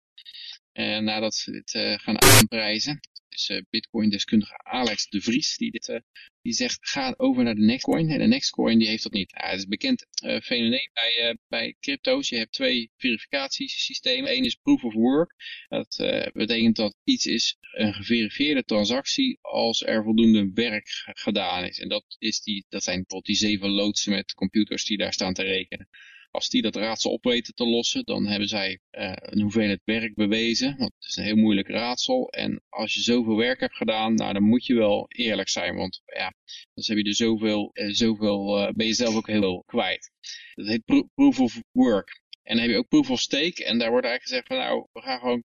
Speaker 3: En nadat ze dit uh, gaan aanprijzen is uh, Bitcoin-deskundige Alex de Vries, die, dit, die zegt, ga over naar de Nextcoin. En de Nextcoin die heeft dat niet. Ja, het is bekend uh, fenomeen bij, bij crypto's. Je hebt twee verificatiesystemen. Eén is proof of work. Dat betekent dat iets is een geverifieerde transactie als er voldoende werk gedaan is. En dat, is die, dat zijn bijvoorbeeld die zeven loodsen met computers die daar staan te rekenen. Als die dat raadsel op weten te lossen, dan hebben zij uh, een hoeveelheid werk bewezen. Want het is een heel moeilijk raadsel. En als je zoveel werk hebt gedaan, nou, dan moet je wel eerlijk zijn. Want ja, dan heb je er zoveel, uh, zoveel uh, ben je zelf ook heel veel kwijt. Dat heet pro proof of work. En dan heb je ook proof of stake. En daar wordt eigenlijk gezegd van nou, we gaan gewoon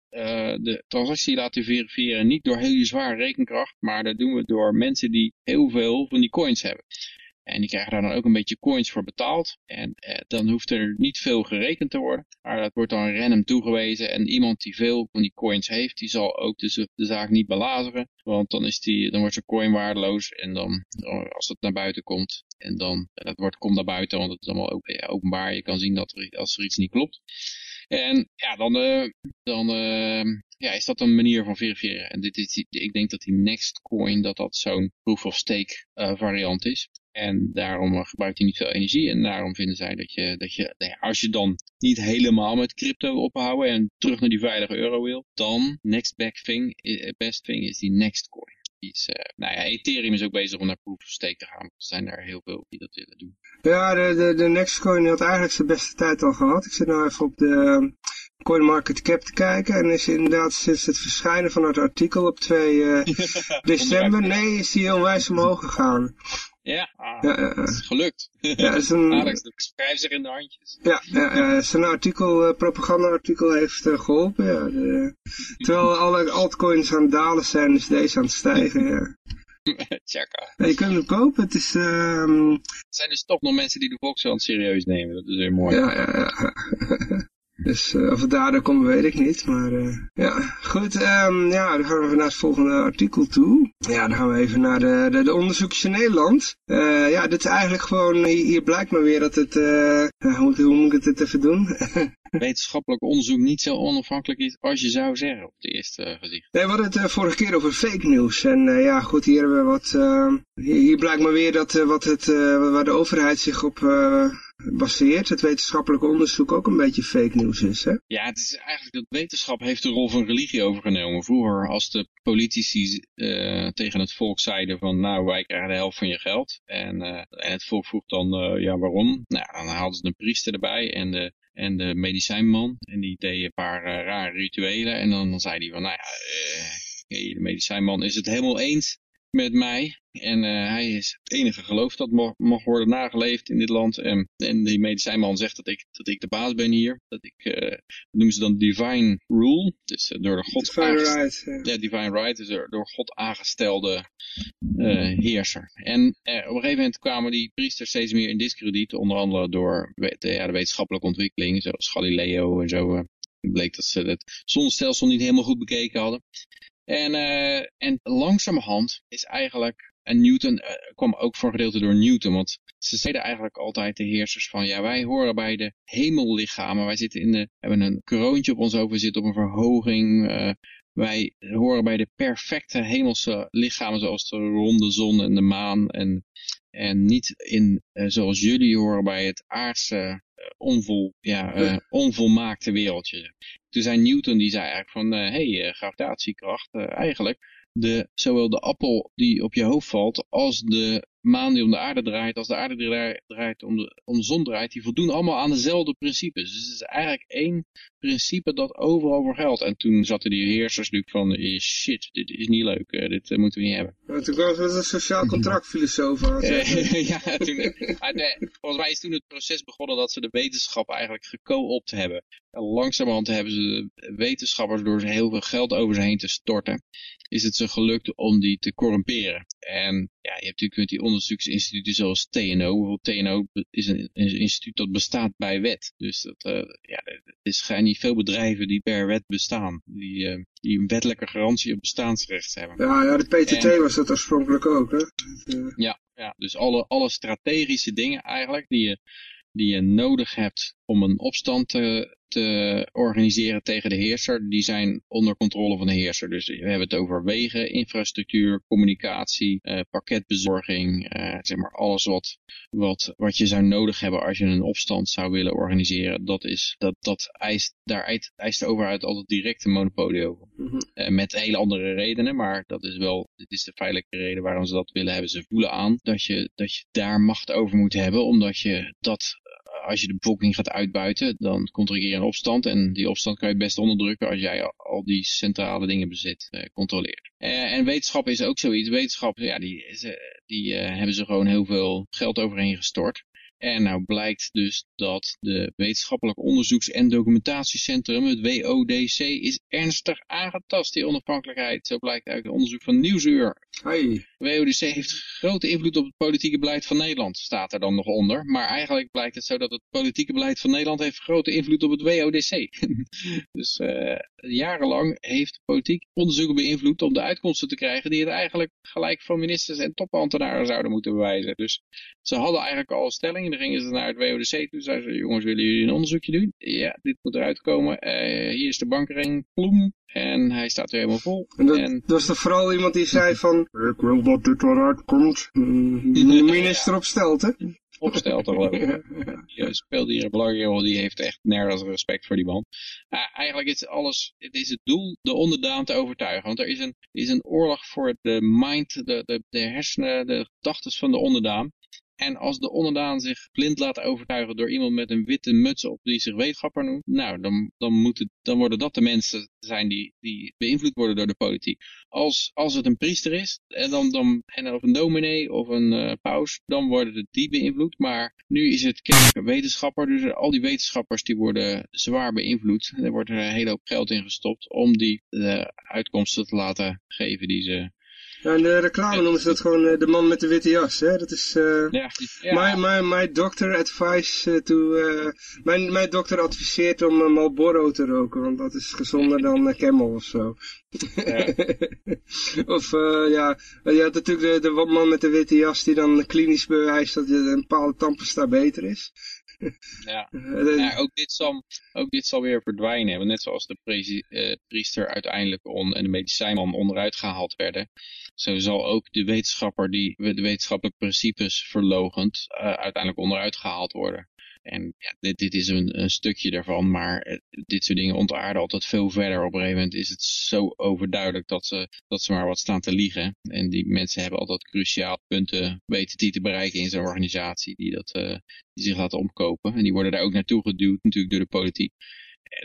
Speaker 3: de transactie laten verifiëren. Niet door heel zware rekenkracht, maar dat doen we door mensen die heel veel van die coins hebben. En die krijgen daar dan ook een beetje coins voor betaald. En eh, dan hoeft er niet veel gerekend te worden. Maar dat wordt dan random toegewezen. En iemand die veel van die coins heeft, die zal ook de, de zaak niet belazeren. Want dan, is die, dan wordt zijn coin waardeloos. En dan, als het naar buiten komt. En dan, dat wordt, komt naar buiten, want het is allemaal openbaar. Je kan zien dat als er iets niet klopt. En ja, dan, uh, dan uh, ja, is dat een manier van verifiëren. En dit is, ik denk dat die Nextcoin, dat dat zo'n proof of stake uh, variant is. En daarom gebruikt hij niet veel energie. En daarom vinden zij dat je, dat je nou als je dan niet helemaal met crypto ophouden en terug naar die veilige euro wil, dan next best thing, best thing is die next coin. Is, uh, nou ja, Ethereum is ook bezig om naar proof of stake te gaan. Er zijn daar heel veel die dat willen doen.
Speaker 2: Ja, de, de, de Nextcoin had eigenlijk zijn beste tijd al gehad. Ik zit nou even op de CoinMarketCap te kijken. En is inderdaad sinds het verschijnen van het artikel op 2 uh, <laughs> december, nee, is die heel wijs omhoog gegaan.
Speaker 3: Ja, ah, ja, ja, het is gelukt.
Speaker 2: Ja, is een... <laughs>
Speaker 3: Alex schrijft zich in de handjes.
Speaker 2: Ja, ja zijn artikel, uh, propaganda-artikel heeft uh, geholpen. Ja. De, terwijl <laughs> alle altcoins aan het dalen zijn, is deze aan het stijgen. Ja. <laughs>
Speaker 3: Tjaka.
Speaker 2: Ja, je kunt hem kopen, het is... Um...
Speaker 3: Er zijn dus toch nog mensen die de Volkskrant serieus nemen, dat is weer mooi.
Speaker 2: Ja, ja, ja. Dus uh, of het daardoor komt, weet ik niet. Maar uh, ja, goed. Um, ja, dan gaan we even naar het volgende artikel toe. Ja, dan gaan we even naar de, de, de onderzoekjes in Nederland. Uh, ja, dit is eigenlijk gewoon, hier, blijkt maar weer dat het, hoe, hoe moet ik het even doen? <laughs>
Speaker 3: wetenschappelijk onderzoek niet zo onafhankelijk is als je zou zeggen op het eerste gezicht.
Speaker 2: Nee, we hadden het vorige keer over fake news. En ja, goed, hier hebben we wat... hier, hier, blijkt maar weer dat wat het, waar de overheid zich op baseert, het wetenschappelijk onderzoek ook een beetje fake nieuws is, hè?
Speaker 3: Ja, het is eigenlijk dat wetenschap heeft de rol van religie overgenomen. Vroeger als de politici uh, tegen het volk zeiden van nou wij krijgen de helft van je geld. En, uh, en het volk vroeg dan uh, ja waarom? Nou dan haalden ze een priester erbij en de, en de medicijnman. En die deed een paar rare rituelen en dan, dan zei hij van nou ja, de medicijnman is het helemaal eens met mij. En uh, hij is het enige geloof dat mag, mag, worden nageleefd in dit land. En, en die medicijnman zegt dat ik, dat ik de baas ben hier. Dat ik, uh, dat noemen ze dan divine rule. Dus uh, door de God
Speaker 2: divine right. Yeah.
Speaker 3: Ja, divine right. Dus door, door God aangestelde heerser. En op een gegeven moment kwamen die priesters steeds meer in discrediet. Onder andere door de, ja, de wetenschappelijke ontwikkeling. Zoals Galileo en zo. Het bleek dat ze het zonnestelsel niet helemaal goed bekeken hadden. En, uh, en langzamerhand is eigenlijk, en Newton uh, kwam ook voor een gedeelte door Newton, want ze zeiden eigenlijk altijd de heersers van, ja wij horen bij de hemellichamen, wij zitten in de, hebben een kroontje op ons hoofd, we zitten op een verhoging, uh, wij horen bij de perfecte hemelse lichamen zoals de ronde zon en de maan. En, en niet in, zoals jullie horen bij het aardse onvol, ja, uh, onvolmaakte wereldje. Toen zei Newton, die zei eigenlijk van, hé, hey, uh, gravitatiekracht, eigenlijk, de, zowel de appel die op je hoofd valt, als de maan die om de aarde draait, als de aarde draait om de, om de zon draait, die voldoen allemaal aan dezelfde principes. Dus het is eigenlijk één principe dat overal voor geldt. En toen zaten die heersers natuurlijk van, shit, dit is niet leuk, uh, dit uh, moeten we niet hebben.
Speaker 2: Ja, toen kwam het een sociaal contractfilosoof aan. <laughs>
Speaker 3: ja, toen, nee, volgens mij is toen het proces begonnen dat ze de wetenschap eigenlijk geco-opt hebben. En langzamerhand hebben ze de wetenschappers door heel veel geld over ze heen te storten, is het ze gelukt om die te corrumperen. En ja, je hebt natuurlijk met die onderzoeksinstituten zoals TNO. TNO is een, een instituut dat bestaat bij wet. Dus dat, uh, ja, er zijn niet veel bedrijven die per wet bestaan. Die, uh, die een wettelijke garantie op bestaansrecht hebben.
Speaker 2: Ja, ja de PTT en, was dat oorspronkelijk ook. Hè?
Speaker 3: Uh, ja, ja, dus alle, alle strategische dingen eigenlijk die je, die je nodig hebt om een opstand te, te organiseren tegen de heerser, die zijn onder controle van de heerser. Dus we hebben het over wegen, infrastructuur, communicatie, uh, pakketbezorging, uh, zeg maar alles wat, wat, wat je zou nodig hebben als je een opstand zou willen organiseren. Dat is, dat, dat eist, daar eist, eist de overheid altijd direct een monopolie over. Mm -hmm. uh, met hele andere redenen, maar dat is wel, dit is de feitelijke reden waarom ze dat willen hebben. Ze voelen aan dat je, dat je daar macht over moet hebben, omdat je dat als je de bevolking gaat uitbuiten, dan komt er een opstand. En die opstand kan je best onderdrukken als jij al die centrale dingen bezit, uh, controleert. Uh, en wetenschap is ook zoiets. Wetenschap, ja, die, die uh, hebben ze gewoon heel veel geld overheen gestort. En nou blijkt dus dat de Wetenschappelijk Onderzoeks- en Documentatiecentrum, het WODC, is ernstig aangetast, die onafhankelijkheid. Zo blijkt uit het onderzoek van Nieuwsuur.
Speaker 2: Hey.
Speaker 3: WODC heeft grote invloed op het politieke beleid van Nederland, staat er dan nog onder. Maar eigenlijk blijkt het zo dat het politieke beleid van Nederland heeft grote invloed op het WODC. <laughs> dus uh, jarenlang heeft politiek onderzoeken beïnvloed om de uitkomsten te krijgen die het eigenlijk gelijk van ministers en topambtenaren zouden moeten bewijzen. Dus ze hadden eigenlijk al stelling, dan gingen ze naar het WODC toe, zeiden ze, jongens willen jullie een onderzoekje doen? Ja, dit moet eruit komen. Uh, hier is de bankring, ploem, en hij staat er helemaal vol.
Speaker 2: En dat, en... was er vooral iemand die zei van, ik wil dat dit eruit komt. <laughs> De minister opstelt, hè?
Speaker 3: Opstelt, geloof ik. <laughs> Die speelt hier een belangrijke rol, die heeft echt nergens respect voor die man. Eigenlijk is alles, het is het doel de onderdaan te overtuigen. Want er is een, is een oorlog voor de mind, de, de, de hersenen, de gedachten van de onderdaan. En als de onderdaan zich blind laat overtuigen door iemand met een witte muts op die zich wetenschapper noemt, nou, dan, dan, moet het, dan worden dat de mensen zijn die, die beïnvloed worden door de politiek. Als, als het een priester is, en, dan, dan, en of een dominee of een uh, paus, dan worden die beïnvloed. Maar nu is het kerk wetenschapper, dus al die wetenschappers die worden zwaar beïnvloed. Er wordt er een hele hoop geld in gestopt om die de uitkomsten te laten geven die ze
Speaker 2: ja, in de reclame noemen ze dat gewoon uh, de man met de witte jas. Hè? Dat is uh,
Speaker 3: ja, ja.
Speaker 2: My, my, my doctor advice uh, to... mijn, mijn dokter adviseert om Marlboro te roken, want dat is gezonder dan Camel of zo. Ja. <laughs> of ja, je had natuurlijk de, de man met de witte jas die dan klinisch bewijst dat je een bepaalde tandpasta beter is. <laughs>
Speaker 3: ja. ja, ook, dit zal, ook dit zal weer verdwijnen. Want net zoals de uh, priester uiteindelijk on, en de medicijnman onderuit gehaald werden. Zo zal ook de wetenschapper die de wetenschappelijke principes verlogend uh, uiteindelijk onderuit gehaald worden. En ja, dit, dit is een, stukje daarvan, maar dit soort dingen ontaarden altijd veel verder. Op een gegeven moment is het zo overduidelijk dat ze, dat ze maar wat staan te liegen. En die mensen hebben altijd cruciaal punten weten die te bereiken in zo'n organisatie die, dat, die zich laten omkopen. En die worden daar ook naartoe geduwd natuurlijk door de politiek.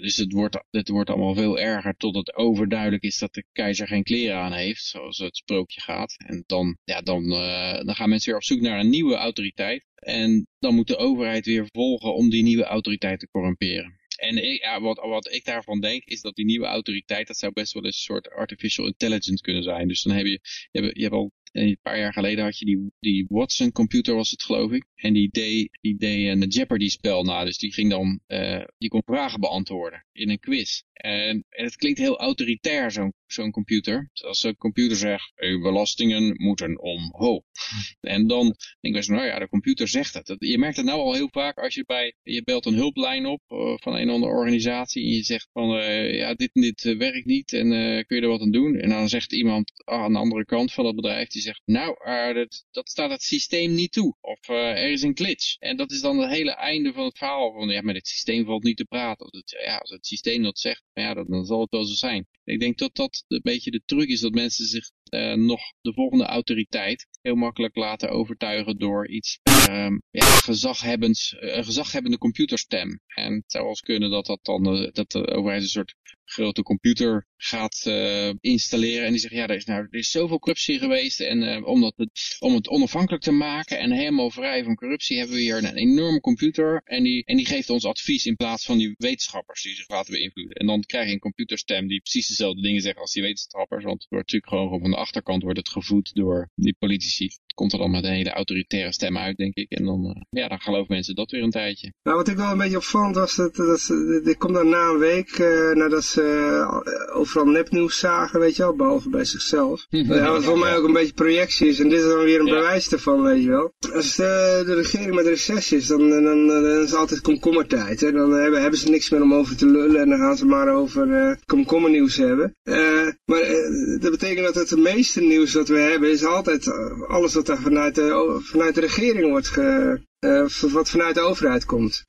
Speaker 3: Dus het wordt, het wordt allemaal veel erger tot het overduidelijk is dat de keizer geen kleren aan heeft, zoals het sprookje gaat. En dan, ja, dan, uh, dan gaan mensen weer op zoek naar een nieuwe autoriteit. En dan moet de overheid weer volgen om die nieuwe autoriteit te corrumperen. En ja, wat, wat ik daarvan denk, is dat die nieuwe autoriteit, dat zou best wel een soort artificial intelligence kunnen zijn. Dus dan heb je, je hebt, je hebt al een paar jaar geleden had je die, die Watson computer was het geloof ik. En die deed, die deed een Jeopardy spel na. Dus die ging dan, uh, die kon vragen beantwoorden in een quiz. En, en het klinkt heel autoritair zo'n zo'n computer. Dus als zo'n computer zegt, uw belastingen moeten omhoog. <laughs> En dan denk ik nou ja, de computer zegt het. Je merkt het nou al heel vaak als je bij, je belt een hulplijn op uh, van een of andere organisatie. En je zegt van, uh, ja dit en dit werkt niet en kun je er wat aan doen. En dan zegt iemand ah, aan de andere kant van het bedrijf, die zegt, nou, uh, dat, dat, staat het systeem niet toe. Of uh, er is een glitch. En dat is dan het hele einde van het verhaal. Van, ja, met het systeem valt niet te praten. Of het, ja, als het systeem dat zegt, ja, dan, dan zal het wel zo zijn. Ik denk dat dat een beetje de truc is dat mensen zich uh, nog de volgende autoriteit heel makkelijk laten overtuigen door iets uh, ja, gezaghebbends, een gezaghebbende computerstem. En het zou wel eens kunnen dat dat dan dat de overheid een soort grote computer gaat installeren. En die zegt, ja, er is, nou, er is zoveel corruptie geweest. En uh, om, om het onafhankelijk te maken en helemaal vrij van corruptie hebben we hier een enorme computer. En die, en die geeft ons advies in plaats van die wetenschappers die zich laten beïnvloeden. En dan krijg je een computerstem die precies dezelfde dingen zegt als die wetenschappers. Want het wordt natuurlijk gewoon van achterkant wordt het gevoed door die politici. Het komt er dan met een hele autoritaire stem uit, denk ik. En dan, uh, ja, dan geloven mensen dat weer een tijdje.
Speaker 2: Nou, wat ik wel een beetje opvallend was, dat, dat, dat, dit komt dan na een week nadat ze overal nepnieuws zagen, weet je wel, behalve bij zichzelf. ja, wat voor mij ook een beetje projectie is. En dit is dan weer een ja. bewijs ervan, weet je wel. Als de, de regering met recessie is, dan, dan, dan, dan is het altijd komkommertijd. Hè. Dan hebben, hebben ze niks meer om over te lullen en dan gaan ze maar over uh, komkommernieuws hebben. Uh, maar uh, dat betekent dat het meeste nieuws dat we hebben is altijd alles wat er vanuit de, vanuit de regering wordt ge, wat vanuit de overheid komt.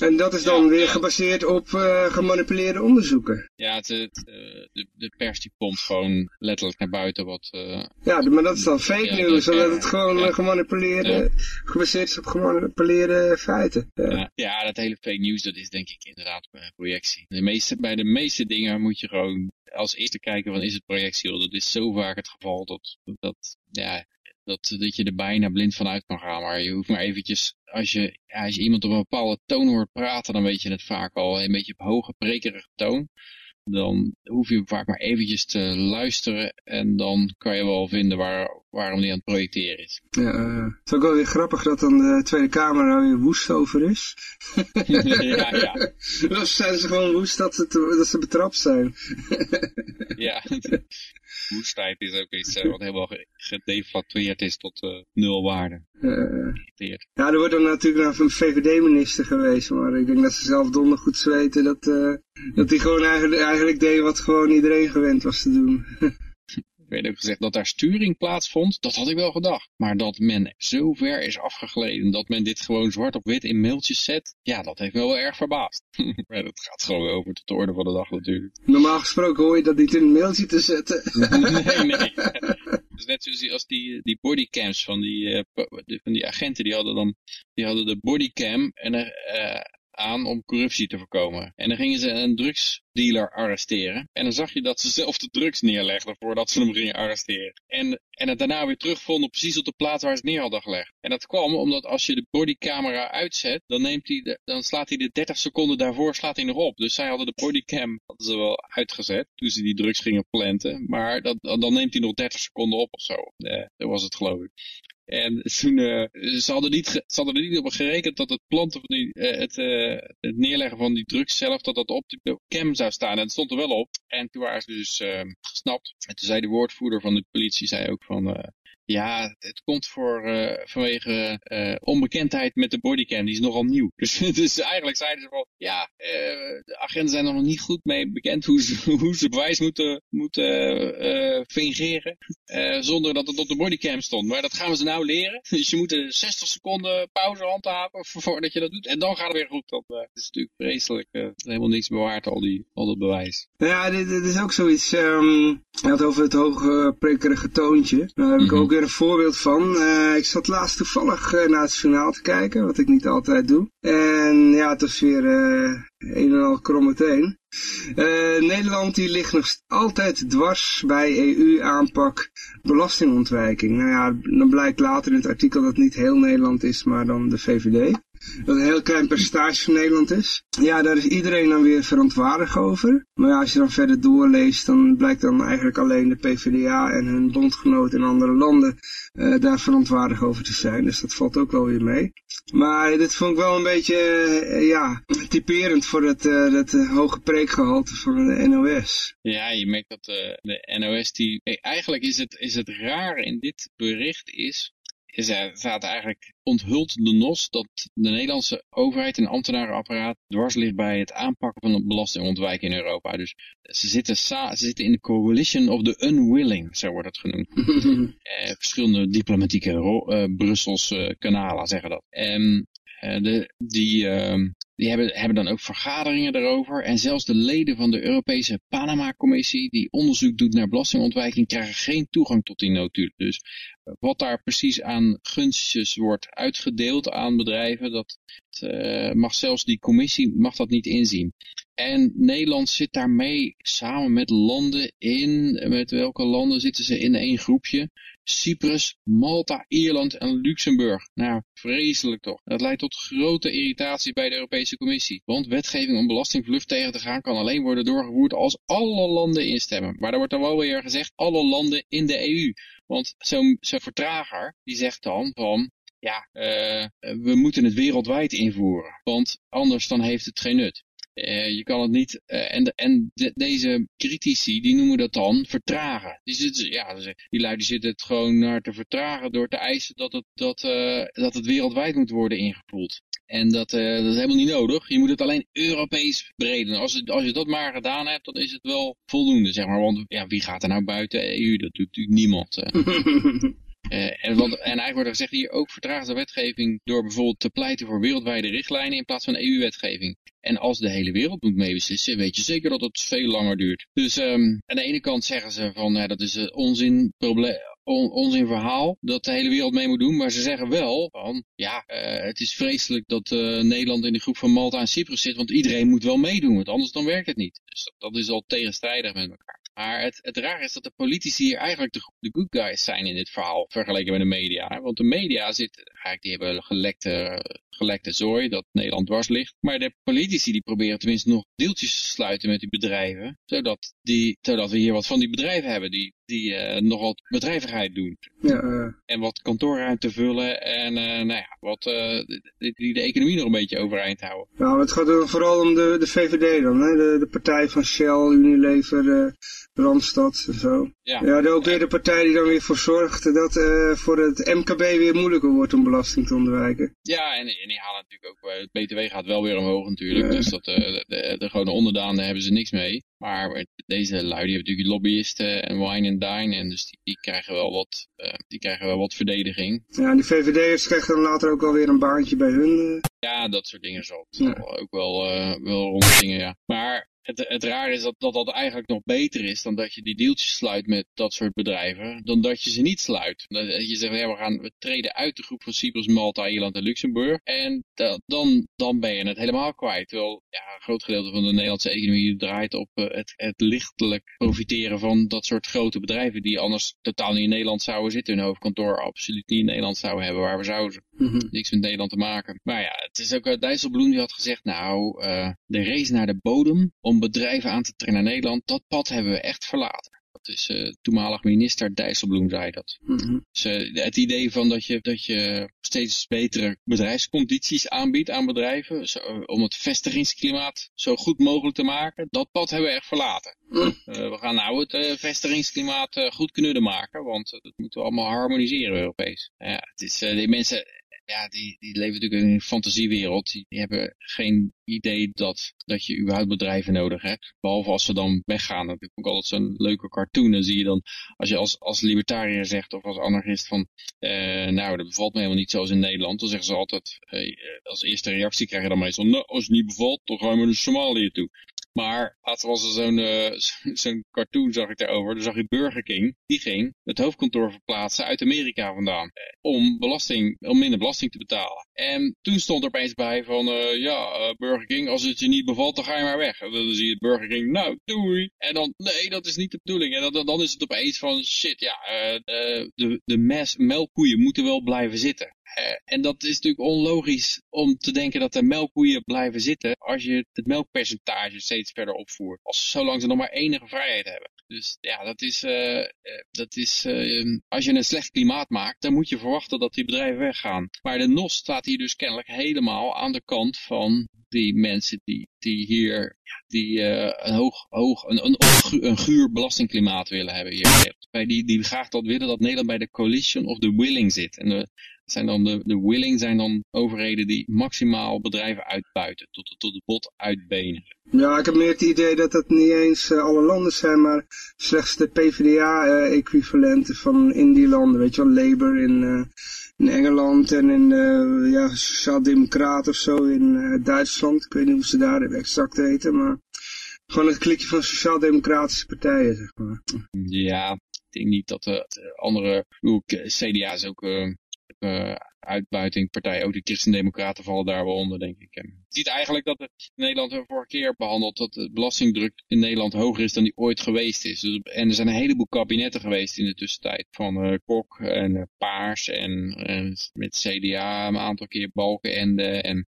Speaker 2: En dat is dan
Speaker 3: ja,
Speaker 2: weer
Speaker 3: ja.
Speaker 2: gebaseerd op uh, gemanipuleerde onderzoeken.
Speaker 3: Ja, het, het, uh, de, de pers die pompt gewoon letterlijk naar buiten wat... Uh,
Speaker 2: ja, maar dat is dan fake
Speaker 3: ja,
Speaker 2: news,
Speaker 3: dat-
Speaker 2: omdat het gewoon eh, gemanipuleerde, gebaseerd is op gemanipuleerde feiten. Ja.
Speaker 3: dat hele fake news, dat is denk ik inderdaad een projectie. De meeste, bij de meeste dingen moet je gewoon als eerste kijken van is het projectie, want dat is zo vaak het geval dat, dat, ja, dat, dat je er bijna blind van uit kan gaan. Maar je hoeft maar eventjes, als je, als je iemand op een bepaalde toon hoort praten, dan weet je het vaak al een beetje op hoge, prekerige toon. Dan hoef je vaak maar eventjes te luisteren en dan kan je wel vinden waar, waarom die aan het projecteren is.
Speaker 2: Ja, eh, het is ook wel weer grappig dat dan de Tweede Kamer er weer woest over is. <laughs>
Speaker 3: ja, ja, <laughs>
Speaker 2: Dan zijn ze gewoon woest dat ze, te- dat ze betrapt zijn. <laughs>
Speaker 3: ja. Woestheid is ook iets eh, wat helemaal ge- gedeflatueerd is tot nul waarde.
Speaker 2: Eh,
Speaker 3: Geïrriteerd.
Speaker 2: ja, er wordt dan natuurlijk naar een VVD-minister geweest, maar ik denk dat ze zelf dondergoed weten dat, dat hij gewoon eigenlijk, eigenlijk deed wat gewoon iedereen gewend was te doen.
Speaker 3: Er werd ook gezegd dat daar sturing plaatsvond. Dat had ik wel gedacht. Maar dat men zo ver is afgegleden dat men dit gewoon zwart op wit in mailtjes zet. Ja, dat heeft me wel erg verbaasd. <laughs> maar dat gaat gewoon weer over tot de orde van de dag natuurlijk.
Speaker 2: Normaal gesproken hoor je dat niet in een mailtje te zetten. <laughs>
Speaker 3: nee, nee. Het is net zoals die, als die, die bodycams van die, eh, die- van die agenten. Die hadden dan die hadden de bodycam en, eh, aan om corruptie te voorkomen. En dan gingen ze een drugsdealer arresteren. En dan zag je dat ze zelf de drugs neerlegden voordat ze hem gingen arresteren. En, en het daarna weer terugvonden precies op de plaats waar ze het neer hadden gelegd. En dat kwam omdat als je de bodycamera uitzet, dan, neemt hij dan slaat hij de 30 seconden daarvoor slaat hij nog op. Dus zij hadden de bodycam hadden ze wel uitgezet toen ze die drugs gingen planten. Maar dat, dan neemt hij nog 30 seconden op of zo. Eh, dat was het geloof ik. En toen, ze, hadden niet ze hadden er niet op gerekend dat het planten van die, eh, het, eh, het neerleggen van die drugs zelf, dat dat op de cam zou staan. En het stond er wel op. En toen waren ze dus eh, gesnapt. En toen zei de woordvoerder van de politie, zei ook van, eh, Ja, het komt voor, uh, vanwege uh, onbekendheid met de bodycam. Die is nogal nieuw. <laughs> Dus, dus eigenlijk zeiden ze van, ja, uh, de agenten zijn er nog niet goed mee bekend hoe ze, <laughs> hoe ze bewijs moeten, moeten fingeren. zonder dat het op de bodycam stond. Maar dat gaan we ze nou leren. <laughs> Dus je moet 60 seconden pauze handhaven voordat je dat doet. En dan gaat het weer goed. Dat is natuurlijk vreselijk. Helemaal niks bewaard, al, die, al dat bewijs.
Speaker 2: Ja, dit, dit is ook zoiets. Um, je had over het hoge prikkerige toontje. Daar heb ik mm -hmm. ook een voorbeeld van. Uh, ik zat laatst toevallig uh, naar het journaal te kijken, wat ik niet altijd doe. En ja, het was weer uh, een en al krom meteen. Nederland die ligt nog altijd dwars bij EU-aanpak belastingontwijking. Nou ja, dan blijkt later in het artikel dat het niet heel Nederland is, maar dan de VVD dat een heel klein percentage van Nederland is. Ja, daar is iedereen dan weer verontwaardigd over. Maar ja, als je dan verder doorleest, dan blijkt dan eigenlijk alleen de PvdA en hun bondgenoten in andere landen uh, daar verontwaardigd over te zijn. Dus dat valt ook wel weer mee. Maar dit vond ik wel een beetje, uh, ja, typerend voor het, uh, het hoge preekgehalte van de NOS.
Speaker 3: Ja, je merkt dat de NOS, die, eigenlijk is het, is het rare in dit bericht is, is er staat eigenlijk onthult de NOS dat de Nederlandse overheid en ambtenarenapparaat dwars ligt bij het aanpakken van belastingontwijking in Europa. Dus ze zitten, ze zitten in de coalition of the unwilling, zo wordt het genoemd. <laughs> eh, verschillende diplomatieke uh, Brusselse kanalen zeggen dat. En uh, de, die, uh, die hebben, hebben dan ook vergaderingen daarover. En zelfs de leden van de Europese Panama-commissie, die onderzoek doet naar belastingontwijking, krijgen geen toegang tot die notulen. Dus wat daar precies aan gunstjes wordt uitgedeeld aan bedrijven, dat uh, mag zelfs die commissie mag dat niet inzien. En Nederland zit daarmee samen met landen in, met welke landen zitten ze in één groepje? Cyprus, Malta, Ierland en Luxemburg. Nou, vreselijk toch. Dat leidt tot grote irritatie bij de Europese Commissie. Want wetgeving om belastingvlucht tegen te gaan kan alleen worden doorgevoerd als alle landen instemmen. Maar daar wordt dan wel weer gezegd, alle landen in de EU. Want zo'n zo vertrager, die zegt dan van, ja, uh, we moeten het wereldwijd invoeren. Want anders dan heeft het geen nut. Uh, je kan het niet, uh, en, en de, deze critici, die noemen dat dan vertragen. Die, zitten, ja, die lui die zitten het gewoon naar te vertragen door te eisen dat het, dat, dat het wereldwijd moet worden ingevoerd. En dat, dat is helemaal niet nodig. Je moet het alleen Europees breden. Als, als je dat maar gedaan hebt, dan is het wel voldoende, zeg maar. Want ja, wie gaat er nou buiten EU? Dat doet natuurlijk niemand. <laughs> Uh, en, wat, en eigenlijk wordt er gezegd hier ook vertraagt de wetgeving door bijvoorbeeld te pleiten voor wereldwijde richtlijnen in plaats van EU-wetgeving. En als de hele wereld moet meebeslissen, weet je zeker dat het veel langer duurt. Dus um, aan de ene kant zeggen ze van ja, dat is een onzin, probleem, on, onzin verhaal dat de hele wereld mee moet doen. Maar ze zeggen wel van ja, uh, het is vreselijk dat uh, Nederland in de groep van Malta en Cyprus zit. Want iedereen moet wel meedoen, want anders dan werkt het niet. Dus dat, dat is al tegenstrijdig met elkaar. Maar het, het raar is dat de politici hier eigenlijk de, good guys zijn in dit verhaal, vergeleken met de media. Want de media zit, eigenlijk die hebben gelekte, gelekte zooi, dat Nederland dwars ligt. Maar de politici die proberen tenminste nog deeltjes te sluiten met die bedrijven, zodat, die, zodat we hier wat van die bedrijven hebben die, die uh, nogal bedrijvigheid doen.
Speaker 2: Ja, uh...
Speaker 3: En wat kantoorruimte vullen en uh, nou ja, wat, die, die de economie nog een beetje overeind houden.
Speaker 2: Nou, het gaat vooral om de, de VVD dan, hè? De, de partij van Shell, Unilever, Randstad en zo.
Speaker 3: Ja,
Speaker 2: ja ook weer de partij die dan weer voor zorgt dat voor het MKB weer moeilijker wordt om belasting te ontwijken.
Speaker 3: Ja, en, en die halen natuurlijk ook, het BTW gaat wel weer omhoog natuurlijk, dus dat, de, de, de gewone onderdanen hebben ze niks mee. Maar deze lui, die hebben natuurlijk lobbyisten en wine and dine. En dus die, die krijgen wel wat, uh, die krijgen wel wat verdediging.
Speaker 2: Ja, die VVD'ers krijgen dan later ook alweer een baantje bij hun. Uh...
Speaker 3: Ja, dat soort dingen zal ja. ook wel, uh, wel rondgingen, ja. Maar het, het raar is dat, dat dat eigenlijk nog beter is dan dat je die deeltjes sluit met dat soort bedrijven, dan dat je ze niet sluit. Dat je zegt, ja, we gaan we treden uit de groep van Cyprus, Malta, Ierland en Luxemburg en dat, dan, dan ben je het helemaal kwijt. Terwijl ja, een groot gedeelte van de Nederlandse economie draait op uh, het, het lichtelijk profiteren van dat soort grote bedrijven die anders totaal niet in Nederland zouden zitten, hun hoofdkantoor absoluut niet in Nederland zouden hebben. Waar we zouden
Speaker 2: mm -hmm.
Speaker 3: niks met Nederland te maken. Maar ja, het is ook uh, Dijsselbloem die had gezegd, nou, uh, de race naar de bodem om bedrijven aan te trekken naar Nederland, dat pad hebben we echt verlaten. Dat is uh, toenmalig minister Dijsselbloem zei dat.
Speaker 2: Mhm.
Speaker 3: Dus uh, het idee van dat je, dat je steeds betere bedrijfscondities aanbiedt aan bedrijven, zo, om het vestigingsklimaat zo goed mogelijk te maken, dat pad hebben we echt verlaten.
Speaker 2: Mhm.
Speaker 3: we gaan nou het vestigingsklimaat goed knudden maken, want dat moeten we allemaal harmoniseren Europees. Ja, het is, die mensen, ja, die, die leven natuurlijk in een fantasiewereld. Die, hebben geen idee dat, dat je überhaupt bedrijven nodig hebt. Behalve als ze dan weggaan. Dat is ook altijd zo'n leuke cartoon. Dan zie je dan, als je als, als libertariër zegt of als anarchist van, uh, nou dat bevalt me helemaal niet zoals in Nederland. Dan zeggen ze altijd, hey, als eerste reactie krijg je dan meestal, nou als het niet bevalt, dan gaan we naar Somalië toe. Maar laatst was er zo'n uh, zo'n cartoon zag ik daarover. Dan zag je Burger King. Die ging het hoofdkantoor verplaatsen uit Amerika vandaan. Om, belasting, om minder belasting te betalen. En toen stond er opeens bij van uh, ja, uh, Burger King, als het je niet bevalt, dan ga je maar weg. En dan zie je Burger King, nou, doei. En dan, nee, dat is niet de bedoeling. En dan, dan is het opeens van, shit, ja, de, de mes, melkkoeien moeten wel blijven zitten. Uh, en dat is natuurlijk onlogisch om te denken dat de melkkoeien blijven zitten als je het melkpercentage steeds verder opvoert. Als zolang ze nog maar enige vrijheid hebben. Dus ja, dat is, uh, uh, dat is als je een slecht klimaat maakt, dan moet je verwachten dat die bedrijven weggaan. Maar de NOS staat hier dus kennelijk helemaal aan de kant van die mensen die, die hier die, een hoog, hoog een, een, een guur belastingklimaat willen hebben hier. Bij die, die graag dat willen dat Nederland bij de coalition of the willing zit. En de, zijn dan de, de willing zijn dan overheden die maximaal bedrijven uitbuiten, tot, de, tot de bot uitbenen.
Speaker 2: Ja, ik heb meer het idee dat dat niet eens uh, alle landen zijn, maar slechts de PvdA-equivalenten uh, van in die landen. Weet je wel, Labour in, uh, in Engeland en in uh, ja, Sociaal-Democraten of zo in Duitsland. Ik weet niet hoe ze daar exact heten, maar gewoon het klikje van Sociaal-Democratische partijen, zeg maar.
Speaker 3: Ja, ik denk niet dat de andere, CDA is ook uh, uitbuiting, partij, ook de christendemocraten vallen daar wel onder, denk ik. Je ziet eigenlijk dat het Nederland de vorige keer behandeld dat de belastingdruk in Nederland hoger is dan die ooit geweest is. Dus, en er zijn een heleboel kabinetten geweest in de tussentijd. Van uh, Kok en uh, Paars en met CDA een aantal keer Balkenende. En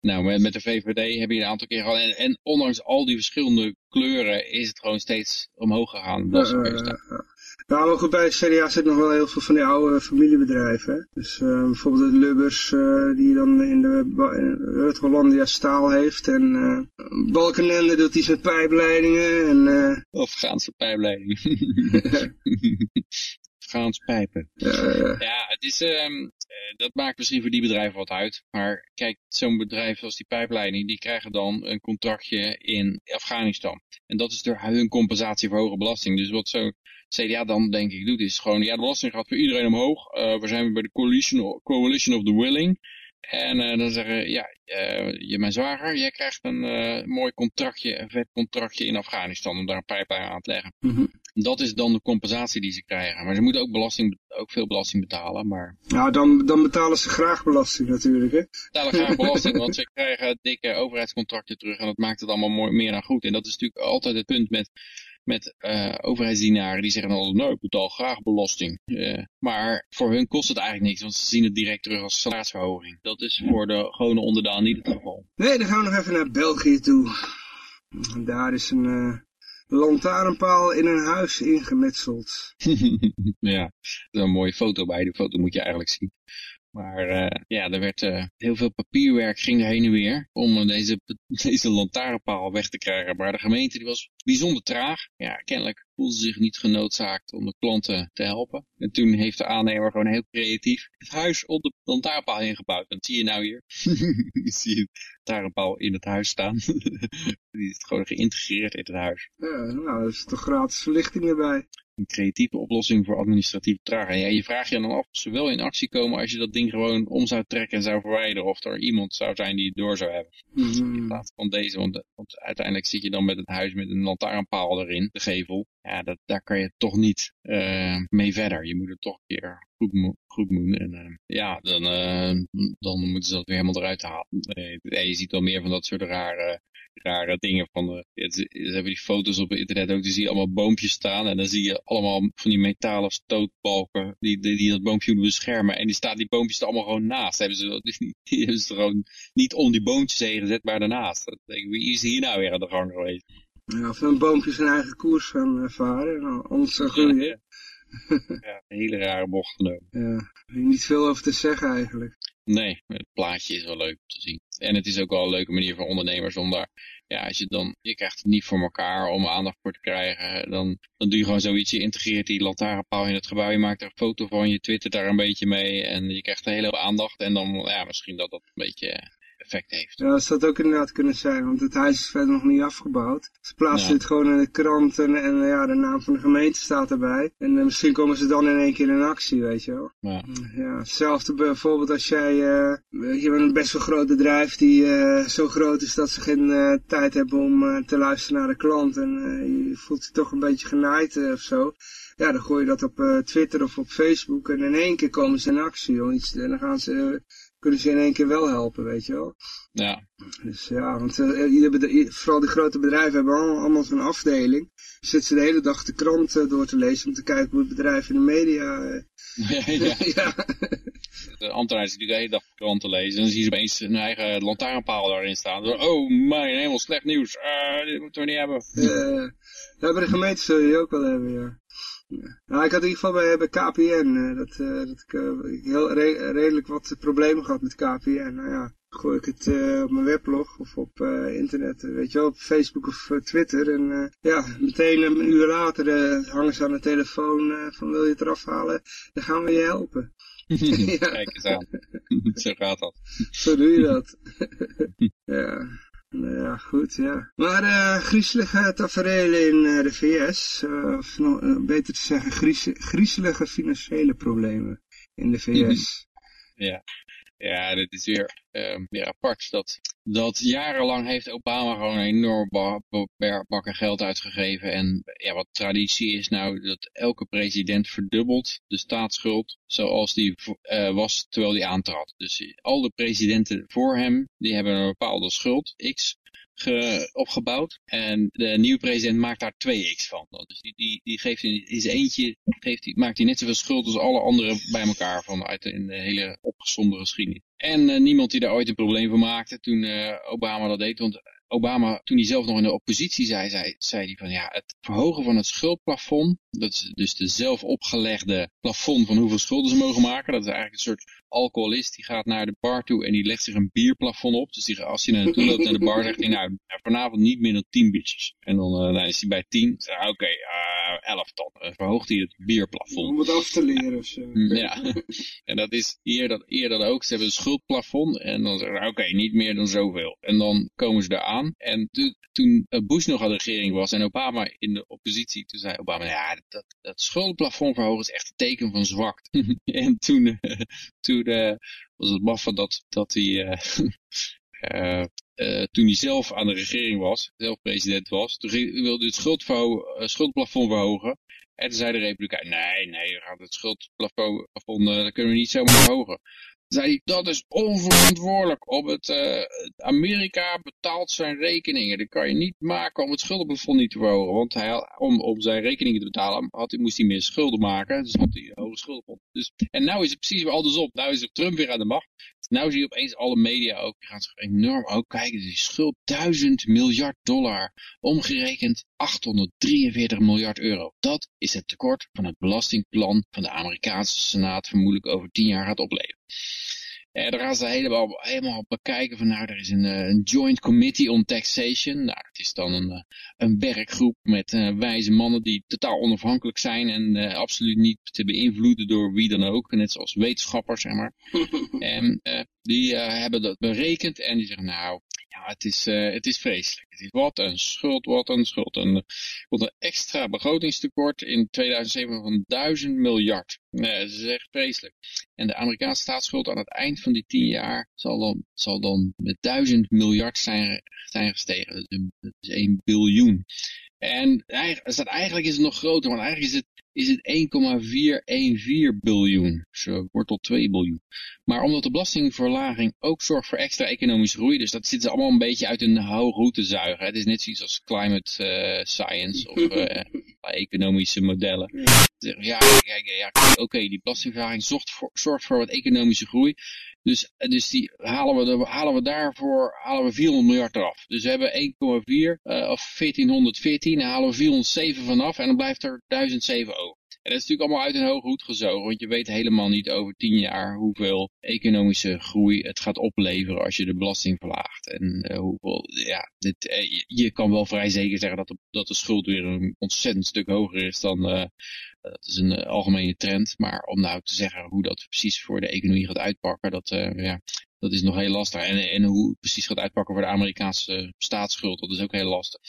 Speaker 3: nou, met, met, de VVD heb je een aantal keer gehad. En, en ondanks al die verschillende kleuren is het gewoon steeds omhoog gegaan. Dat
Speaker 2: nou, maar goed, bij CDA zit nog wel heel veel van die oude familiebedrijven. Hè? Dus uh, bijvoorbeeld de Lubbers, uh, die dan in de het Hollandia staal heeft. En uh, Balkenende doet iets met pijpleidingen. En, uh...
Speaker 3: Afghaanse pijpleidingen. Afghaanse <laughs> pijpen. Ja, het is, um, dat maakt misschien voor die bedrijven wat uit. Maar kijk, zo'n bedrijf als die pijpleiding, die krijgen dan een contractje in Afghanistan. En dat is door hun compensatie voor hoge belasting. Dus wat zo'n CDA dan denk ik doet, is gewoon, ja de belasting gaat voor iedereen omhoog. Uh, we zijn bij de coalition of the willing. En uh, dan zeggen, ja, uh, je mijn zwager, jij krijgt een uh, mooi contractje, een vet contractje in Afghanistan om daar een pijplijn aan te leggen.
Speaker 2: Mm -hmm.
Speaker 3: Dat is dan de compensatie die ze krijgen. Maar ze moeten ook, belasting, ook veel belasting betalen. Maar...
Speaker 2: Nou, dan, dan betalen ze graag belasting natuurlijk. Hè?
Speaker 3: Ze betalen graag belasting, want ze <laughs> krijgen dikke overheidscontracten terug. En dat maakt het allemaal mooi, meer dan goed. En dat is natuurlijk altijd het punt met met uh, overheidsdienaren die zeggen al, nou ik betaal graag belasting. Uh, maar voor hun kost het eigenlijk niks, want ze zien het direct terug als salarisverhoging. Dat is voor de gewone onderdaan niet het geval.
Speaker 2: Nee, dan gaan we nog even naar België toe. Daar is een uh, lantaarnpaal in een huis ingemetseld. <laughs>
Speaker 3: ja, er is een mooie foto bij. De foto moet je eigenlijk zien. Maar uh, ja, er werd uh, heel veel papierwerk ging er heen en weer om uh, deze, <laughs> deze lantaarnpaal weg te krijgen. Maar de gemeente die was bijzonder traag. Ja, kennelijk voelde zich niet genoodzaakt om de klanten te helpen. En toen heeft de aannemer gewoon heel creatief het huis op de lantaarnpaal ingebouwd. En zie je nou hier, <laughs> je de lantaarnpaal in het huis staan. <laughs> die is gewoon geïntegreerd in het huis.
Speaker 2: Ja, nou, dat is toch gratis verlichting erbij
Speaker 3: een creatieve oplossing voor administratieve traging. Ja, je vraagt je dan af of ze wel in actie komen als je dat ding gewoon om zou trekken en zou verwijderen. Of er iemand zou zijn die het door zou hebben.
Speaker 2: Mm.
Speaker 3: In plaats van deze, want, want, uiteindelijk zit je dan met het huis met een lantaarnpaal erin, de gevel. Ja, dat, daar kan je toch niet uh, mee verder. Je moet het toch een keer goed, goed doen. En uh, ja, dan, uh, dan moeten ze dat weer helemaal eruit halen. je ziet wel meer van dat soort rare rare dingen van, uh, ze hebben die foto's op het internet ook, die zie je allemaal boompjes staan en dan zie je allemaal van die metalen stootbalken die, die, die dat boompje moeten beschermen en die staan die boompjes er allemaal gewoon naast. Hebben ze, <laughs> die hebben ze er gewoon niet om die boompjes heen gezet, maar daarnaast. Denk ik, wie is hier nou weer aan de gang geweest?
Speaker 2: Ja, of een boompje zijn eigen koers gaan varen, anders zou groeien. Ja, <laughs>
Speaker 3: ja. een hele rare bocht genomen.
Speaker 2: Ja, niet veel over te zeggen eigenlijk.
Speaker 3: Nee, het plaatje is wel leuk om te zien. En het is ook wel een leuke manier voor ondernemers om daar, ja, als je dan, je krijgt het niet voor elkaar om aandacht voor te krijgen, dan, dan doe je gewoon zoiets, je integreert die lantaarnpaal in het gebouw, je maakt er een foto van, je twittert daar een beetje mee en je krijgt een hele aandacht en dan, ja, misschien dat dat een beetje effect heeft.
Speaker 2: Ja, dat zou het ook inderdaad kunnen zijn, want het huis is verder nog niet afgebouwd. Ze plaatsen het gewoon in de krant en, en ja, de naam van de gemeente staat erbij. En uh, misschien komen ze dan in één keer in actie, weet je wel. Ja, ja hetzelfde bijvoorbeeld als jij, uh, je bent een best wel groot bedrijf die uh, zo groot is dat ze geen tijd hebben om te luisteren naar de klant. En je voelt je toch een beetje genaaid of zo ja, dan gooi je dat op Twitter of op Facebook en in één keer komen ze in actie. En dan gaan ze kunnen ze in één keer wel helpen, weet je wel.
Speaker 3: Ja.
Speaker 2: Dus ja, want uh, ieder vooral die grote bedrijven hebben allemaal, zo'n afdeling. Zitten ze de hele dag de krant uh, door te lezen om te kijken hoe het bedrijf in de media... <laughs> Ja, ja. <laughs>
Speaker 3: De ambtenaar zit de hele dag de krant te lezen en dan zie je opeens een eigen lantaarnpaal daarin staan. oh mijn, helemaal slecht nieuws. dit moeten we niet hebben.
Speaker 2: Ja, ja, bij de gemeente zul je ook wel hebben, ja. Nou, ik had in ieder geval bij, bij KPN, uh, dat, uh, dat ik uh, heel re redelijk wat problemen gehad met KPN. Nou ja, gooi ik het op mijn weblog of op internet, weet je wel, op Facebook of Twitter. En ja, meteen een uur later hangen ze aan de telefoon van wil je het eraf halen, dan gaan we je helpen. <laughs>
Speaker 3: Kijk eens aan, <laughs> zo gaat dat.
Speaker 2: Zo doe je dat. <laughs> ja. Nou ja, goed, ja. Maar uh, griezelige tafereelen in uh, de VS, uh, of nog, beter te zeggen, griezelige financiële problemen in de VS.
Speaker 3: ja. Ja, dit is weer, uh, weer apart. Dat, dat jarenlang heeft Obama gewoon een enorm bakken geld uitgegeven. En ja, wat traditie is nou dat elke president verdubbelt de staatsschuld zoals die uh, was terwijl die aantrad. Dus al de presidenten voor hem, die hebben een bepaalde schuld, x, ge, opgebouwd. En de nieuwe president maakt daar 2x van. Dus die, die, die geeft in, zijn eentje, geeft maakt hij net zoveel schuld als alle anderen bij elkaar vanuit de, in de hele opgezonde geschiedenis. En uh, niemand die daar ooit een probleem van maakte toen uh, Obama dat deed. Want Obama, toen hij zelf nog in de oppositie zei, zei, zei hij van ja, het verhogen van het schuldplafond, dat is dus de zelf opgelegde plafond van hoeveel schulden ze mogen maken. Dat is eigenlijk een soort alcoholist, die gaat naar de bar toe en die legt zich een bierplafond op. Dus die, als hij naar naartoe loopt naar de bar, zegt hij nou, vanavond niet meer dan 10 biertjes. En dan, uh, dan is hij bij 10, oké, okay, uh, 11 dan. Uh, verhoogt hij het bierplafond.
Speaker 2: Om het af te leren of zo. <laughs>
Speaker 3: Ja, en dat is hier dat, eerder ook. Ze hebben een schuldplafond en dan zeggen ze, oké, okay, niet meer dan zoveel. En dan komen ze eraan en toen Bush nog aan de regering was en Obama in de oppositie, toen zei Obama, ja, dat, dat schuldenplafond verhogen is echt een teken van zwakte. <laughs> en toen, uh, toen was het maffe dat, dat hij, uh, <laughs> toen hij zelf aan de regering was, zelf president was, toen wilde hij het schuldplafond verhogen. En toen zei de Republikein, nee, nee, we gaan het schuldplafond, dat kunnen we niet zomaar verhogen zei dat is onverantwoordelijk. Op het, Amerika betaalt zijn rekeningen. Dat kan je niet maken om het schuldenplafond niet te verhogen. Want hij, om, om zijn rekeningen te betalen had, moest hij meer schulden maken. Dus had hij een hoge schuldenplafond. Dus, en nu is het precies weer andersom. Nu is Trump weer aan de macht. Nou zie je opeens alle media ook, die gaan zich enorm ook kijken, die schuld 1000 miljard dollar, omgerekend 843 miljard euro. Dat is het tekort van het belastingplan van de Amerikaanse Senaat vermoedelijk over 10 jaar gaat opleveren. En daar gaan ze helemaal, helemaal bekijken van nou, er is een, eh, een Joint Committee on Taxation. Nou, het is dan een, eh, een werkgroep met uh, wijze mannen die totaal onafhankelijk zijn en uh, absoluut niet te beïnvloeden door wie dan ook. Net zoals wetenschappers, zeg maar. <laughs> en die hebben dat berekend en die zeggen nou, ja, het is, het is vreselijk. Het is wat een schuld, wat een schuld. En, uh, een extra begrotingstekort in 2007 van 1000 miljard. Nee, dat is echt vreselijk. En de Amerikaanse staatsschuld aan het eind van die 10 jaar zal dan, zal dan met 1000 miljard zijn, zijn gestegen. Dat is 1 biljoen. En eigenlijk, eigenlijk is het nog groter, want eigenlijk is het is het 1,414 biljoen. Zo wordt tot 2 biljoen. Maar omdat de belastingverlaging ook zorgt voor extra economische groei, dus dat zit ze allemaal een beetje uit een hoge te zuigen. Het is net zoiets als climate uh, science of uh, <laughs> economische modellen. Ja, ja, ja oké, die belastingverlaging zorgt voor, zorgt voor wat economische groei. Dus, dus die halen we, halen we daarvoor halen we 400 miljard eraf. Dus we hebben 1,4 uh, of 1414, dan halen we 407 vanaf en dan blijft er 1007 over. En dat is natuurlijk allemaal uit een hoge hoed gezogen, want je weet helemaal niet over tien jaar hoeveel economische groei het gaat opleveren als je de belasting verlaagt. En uh, hoeveel, ja, dit, uh, je kan wel vrij zeker zeggen dat de, dat de schuld weer een ontzettend stuk hoger is dan, uh, dat is een algemene trend. Maar om nou te zeggen hoe dat precies voor de economie gaat uitpakken, dat, ja, dat is nog heel lastig. En, en hoe het precies gaat uitpakken voor de Amerikaanse staatsschuld, dat is ook heel lastig.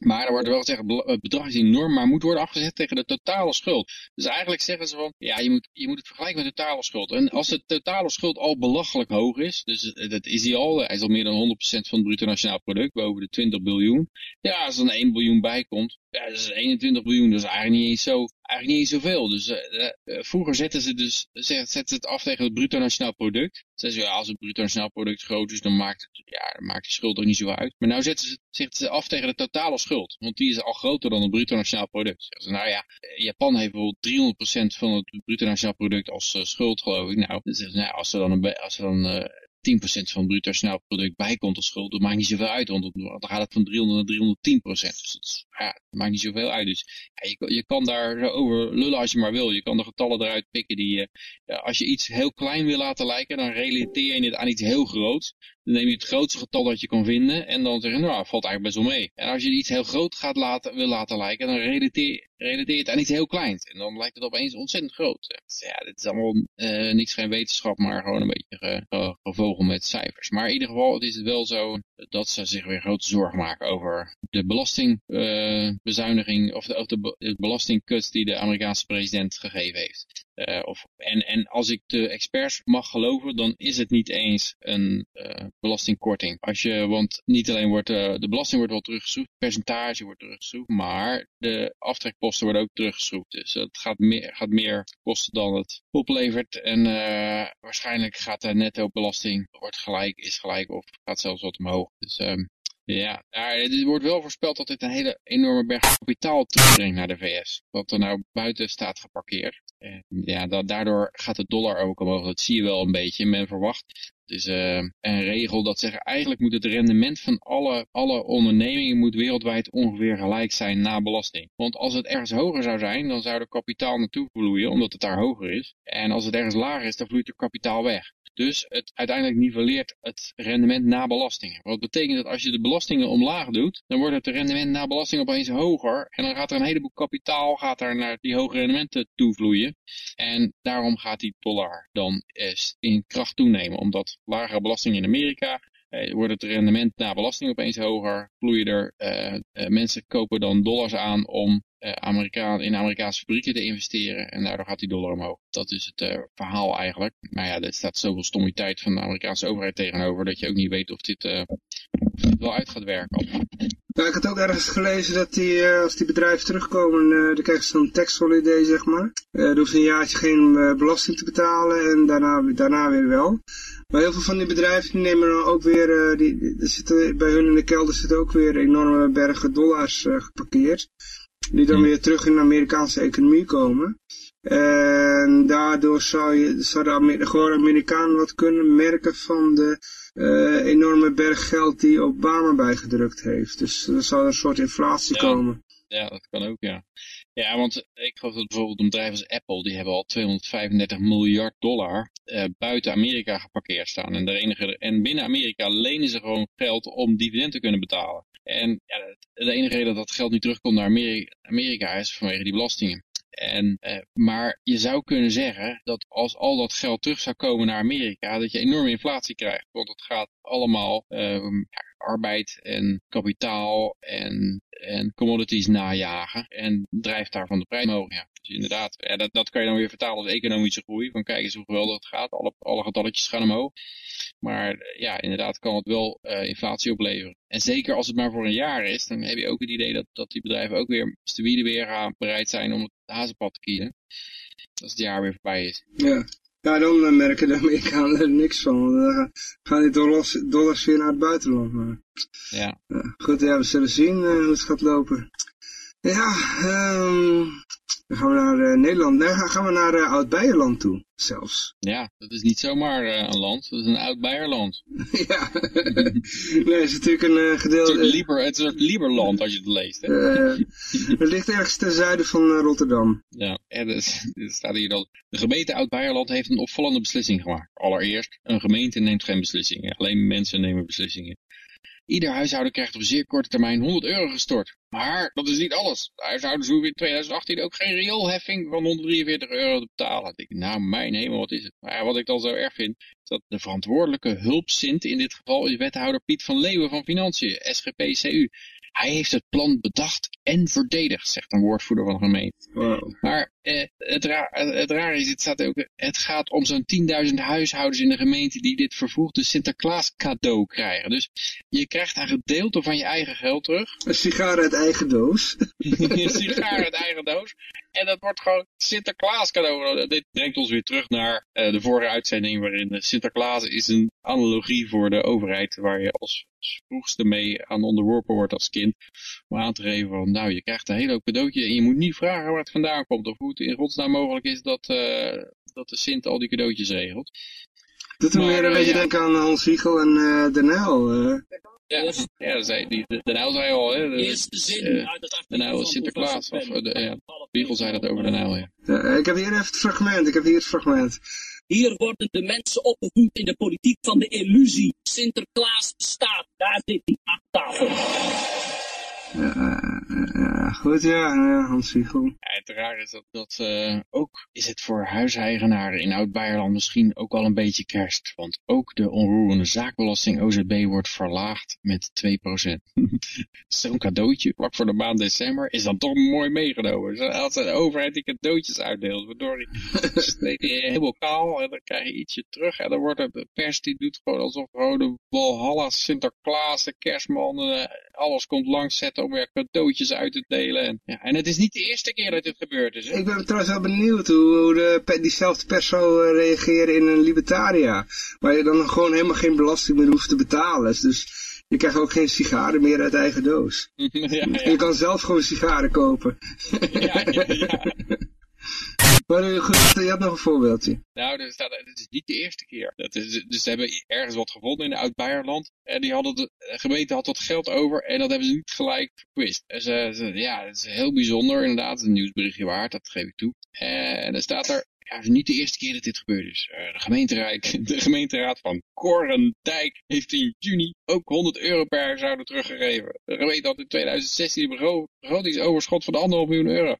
Speaker 3: Maar er wordt wel gezegd, het bedrag is enorm, maar moet worden afgezet tegen de totale schuld. Dus eigenlijk zeggen ze van, ja, je moet, je moet het vergelijken met de totale schuld. En als de totale schuld al belachelijk hoog is, dus dat is die al, hij is al meer dan 100% van het bruto nationaal product, boven de 20 biljoen. Ja, als er dan 1 biljoen bij komt, ja, dat is 21 biljoen, dat is eigenlijk niet eens zo, eigenlijk niet zoveel. Dus uh, uh, vroeger zetten ze dus, zetten ze het af tegen het bruto nationaal product. Zeggen ze, ja, als het bruto nationaal product groot is, dan maakt het, ja, dan maakt die schuld ook niet zo uit. Maar nou zetten ze, zetten ze af tegen de totale schuld, want die is al groter dan het bruto nationaal product. Zeggen ze, nou ja, Japan heeft bijvoorbeeld 300% van het bruto nationaal product als schuld, geloof ik. Nou, zeggen ze, nou, als ze dan, een, als ze dan 10% van het bruto nationaal product bijkomt als schuld, dat maakt niet zoveel uit, want dan gaat het van 300 naar 310%. Dus dat, ja, maakt niet zoveel uit. Dus ja, je, je kan daar over lullen als je maar wil. Je kan de getallen eruit pikken die, uh, als je iets heel klein wil laten lijken, dan relateer je het aan iets heel groots. Dan neem je het grootste getal dat je kan vinden en dan zeg je, nou, valt eigenlijk best wel mee. En als je iets heel groot gaat laten, wil laten lijken, dan relateer, je het aan iets heel kleins. En dan lijkt het opeens ontzettend groot. Dus ja, dit is allemaal uh, niks geen wetenschap, maar gewoon een beetje uh, gevogel met cijfers. Maar in ieder geval is het wel zo dat ze zich weer grote zorgen maken over de belastingbezuiniging of, de, of de, belastingcuts die de Amerikaanse president gegeven heeft. Uh, of, en, en als ik de experts mag geloven, dan is het niet eens een uh, belastingkorting. Als je, want niet alleen wordt uh, de belasting wordt wel teruggeschroefd, het percentage wordt teruggeschroefd, maar de aftrekposten worden ook teruggeschroefd. Dus het gaat meer, gaat meer kosten dan het oplevert. En waarschijnlijk gaat de netto belasting wordt gelijk, is gelijk of gaat zelfs wat omhoog. Dus ja, er wordt wel voorspeld dat dit een hele enorme berg kapitaal terugbrengt naar de VS. Wat er nou buiten staat geparkeerd. En ja, daardoor gaat de dollar ook omhoog. Dat zie je wel een beetje. Men verwacht het is uh, een regel dat zeggen eigenlijk moet het rendement van alle, alle ondernemingen moet wereldwijd ongeveer gelijk zijn na belasting. Want als het ergens hoger zou zijn, dan zou er kapitaal naartoe vloeien omdat het daar hoger is. En als het ergens lager is, dan vloeit er kapitaal weg. Dus het uiteindelijk nivelleert het rendement na belastingen. Wat betekent dat als je de belastingen omlaag doet, dan wordt het rendement na belasting opeens hoger. En dan gaat er een heleboel kapitaal gaat naar die hoge rendementen toevloeien. En daarom gaat die dollar dan in kracht toenemen. Omdat lagere belasting in Amerika eh, wordt het rendement na belasting opeens hoger, vloeien er, uh, uh, mensen kopen dan dollars aan om uh, Amerikaan, in Amerikaanse fabrieken te investeren en daardoor gaat die dollar omhoog. Dat is het verhaal eigenlijk. Maar ja, er staat zoveel stommiteit van de Amerikaanse overheid tegenover dat je ook niet weet of dit, wel uit gaat werken.
Speaker 2: Ik had ook ergens gelezen dat die, als die bedrijven terugkomen, dan krijgen ze een tax holiday, zeg maar. dan hoeven ze een jaartje geen belasting te betalen en daarna, daarna weer wel. Maar heel veel van die bedrijven die nemen dan ook weer, die, er zitten, bij hun in de kelder zitten ook weer enorme bergen dollars geparkeerd die dan weer terug in de Amerikaanse economie komen. En daardoor zou, je, zou de Amer gewoon Amerikanen wat kunnen merken van de uh, enorme berg geld die Obama bijgedrukt heeft. Dus er zou een soort inflatie komen.
Speaker 3: Ja, dat kan ook, ja. Ja, want ik geloof dat bijvoorbeeld een bedrijf als Apple, die hebben al 235 miljard dollar uh, buiten Amerika geparkeerd staan. En, de enige, en binnen Amerika lenen ze gewoon geld om dividend te kunnen betalen. En ja, de enige reden dat dat geld niet terugkomt naar Amerika is vanwege die belastingen. En, uh, maar je zou kunnen zeggen dat als al dat geld terug zou komen naar Amerika, dat je enorme inflatie krijgt. Want het gaat allemaal uh, arbeid en kapitaal en, en commodities najagen en drijft daarvan de prijs omhoog. Ja. Dus inderdaad, ja, dat, dat kan je dan weer vertalen als economische groei. Van kijk eens hoe geweldig het gaat, alle, alle getalletjes gaan omhoog. Maar eh, ja, inderdaad kan het wel uh, inflatie opleveren. En zeker als het maar voor een jaar is, dan heb je ook het idee dat, dat die bedrijven ook weer, wielen weer gaan bereid zijn om het hazenpad te kiezen. Als het jaar weer voorbij is.
Speaker 2: Ja. Ja, dan uh, merken de Amerikanen er niks van. Dan gaan die dollars, dollars weer naar het buitenland. Maar,
Speaker 3: ja.
Speaker 2: goed, ja, we zullen zien hoe het gaat lopen. Ja, um, dan gaan we naar uh, Nederland. Nee, gaan we naar uh, Oud-Beierland toe, zelfs. <laughs>
Speaker 3: Ja, dat is niet zomaar uh, een land, dat is een Oud-Beierland.
Speaker 2: ja, <laughs> nee, het is natuurlijk een gedeelte...
Speaker 3: Het is, lieber, het is een soort Lieberland als je het leest. Hè?
Speaker 2: het ligt ergens ten zuiden van Rotterdam.
Speaker 3: Ja, en er staat hier dan... De gemeente Oud-Beierland heeft een opvallende beslissing gemaakt. Allereerst, een gemeente neemt geen beslissingen. Alleen mensen nemen beslissingen. Ieder huishouden krijgt op zeer korte termijn 100 euro gestort. Maar dat is niet alles. De huishoudens hoeven in 2018 ook geen rioolheffing van 143 euro te betalen. Ik nou mijn hemel, wat is het? Maar wat ik dan zo erg vind, is dat de verantwoordelijke hulpzint in dit geval is wethouder Piet van Leeuwen van Financiën, SGP-CU. Hij heeft het plan bedacht en verdedigd, zegt een woordvoerder van de gemeente.
Speaker 2: Wow.
Speaker 3: Maar eh, het, raar, het raar is, het, staat ook, het gaat om zo'n 10.000 huishoudens in de gemeente die dit vervoegde Sinterklaas cadeau krijgen. Dus je krijgt een gedeelte van je eigen geld terug.
Speaker 2: Een sigaar uit eigen doos. <laughs>
Speaker 3: een sigaar uit eigen doos. En dat wordt gewoon Sinterklaas cadeau. Dit brengt ons weer terug naar uh, de vorige uitzending waarin Sinterklaas is een analogie voor de overheid waar je als vroegste mee aan onderworpen wordt als kind. Om aan te geven van nou je krijgt een hele hoop cadeautje en je moet niet vragen waar het vandaan komt of hoe het in godsnaam mogelijk is dat, uh, dat de Sint al die cadeautjes regelt.
Speaker 2: Doet er meer een beetje ja. denken aan Hans Wiegel en uh, De Nijl. Uh.
Speaker 3: Ja, ja zei, die, de, de Nijl zei al, hè. De, Eerste zin uh, uit het de Nijl is Sinterklaas. Of, de, ja, Wiegel zei dat over de Nijl, ja.
Speaker 2: ja. Ik heb hier even het fragment, ik heb hier het fragment.
Speaker 4: Hier worden de mensen opgevoed in de politiek van de illusie. Sinterklaas bestaat, daar zit die aan.
Speaker 2: Ja, ja, goed, ja, Hans Wiegel.
Speaker 3: Ja, het raar is dat, dat ook is het voor huiseigenaren in Oud-Beierland misschien ook wel een beetje kerst. Want ook de onroerende zaakbelasting OZB wordt verlaagd met 2%. <laughs> Zo'n cadeautje, vlak voor de maand december, is dan toch mooi meegenomen. Als de overheid die cadeautjes uitdeelt, waardoor <laughs> je helemaal kaal en dan krijg je ietsje terug. En dan wordt het, de pers die doet gewoon alsof gewoon de Walhalla, Sinterklaas, de kerstman, alles komt langs zetten om weer cadeautjes uit te delen. En, ja, en het is niet de eerste keer dat dit gebeurd is. Hè?
Speaker 2: Ik ben trouwens wel benieuwd hoe, de, diezelfde pers zou reageren in een libertaria. Waar je dan gewoon helemaal geen belasting meer hoeft te betalen. Dus je krijgt ook geen sigaren meer uit eigen doos. <laughs>
Speaker 3: ja, ja.
Speaker 2: Je kan zelf gewoon sigaren kopen.
Speaker 3: ja, ja, ja. <laughs>
Speaker 2: Maar goed, je had nog een voorbeeldje.
Speaker 3: Nou, het is niet de eerste keer. Dat is, dus ze hebben ergens wat gevonden in Oud-Beierland. En die hadden de, gemeente had wat geld over en dat hebben ze niet gelijk verkwist. Dus, uh, ja, dat is heel bijzonder inderdaad. Een nieuwsberichtje waard, dat geef ik toe. En er staat er, ja, het is niet de eerste keer dat dit gebeurd is. Uh, de, gemeenteraad, <laughs> de gemeenteraad van Korendijk heeft in juni ook 100 euro per huishouden teruggegeven. De gemeente had in 2016 een begrotingsoverschot van 1,5 miljoen euro.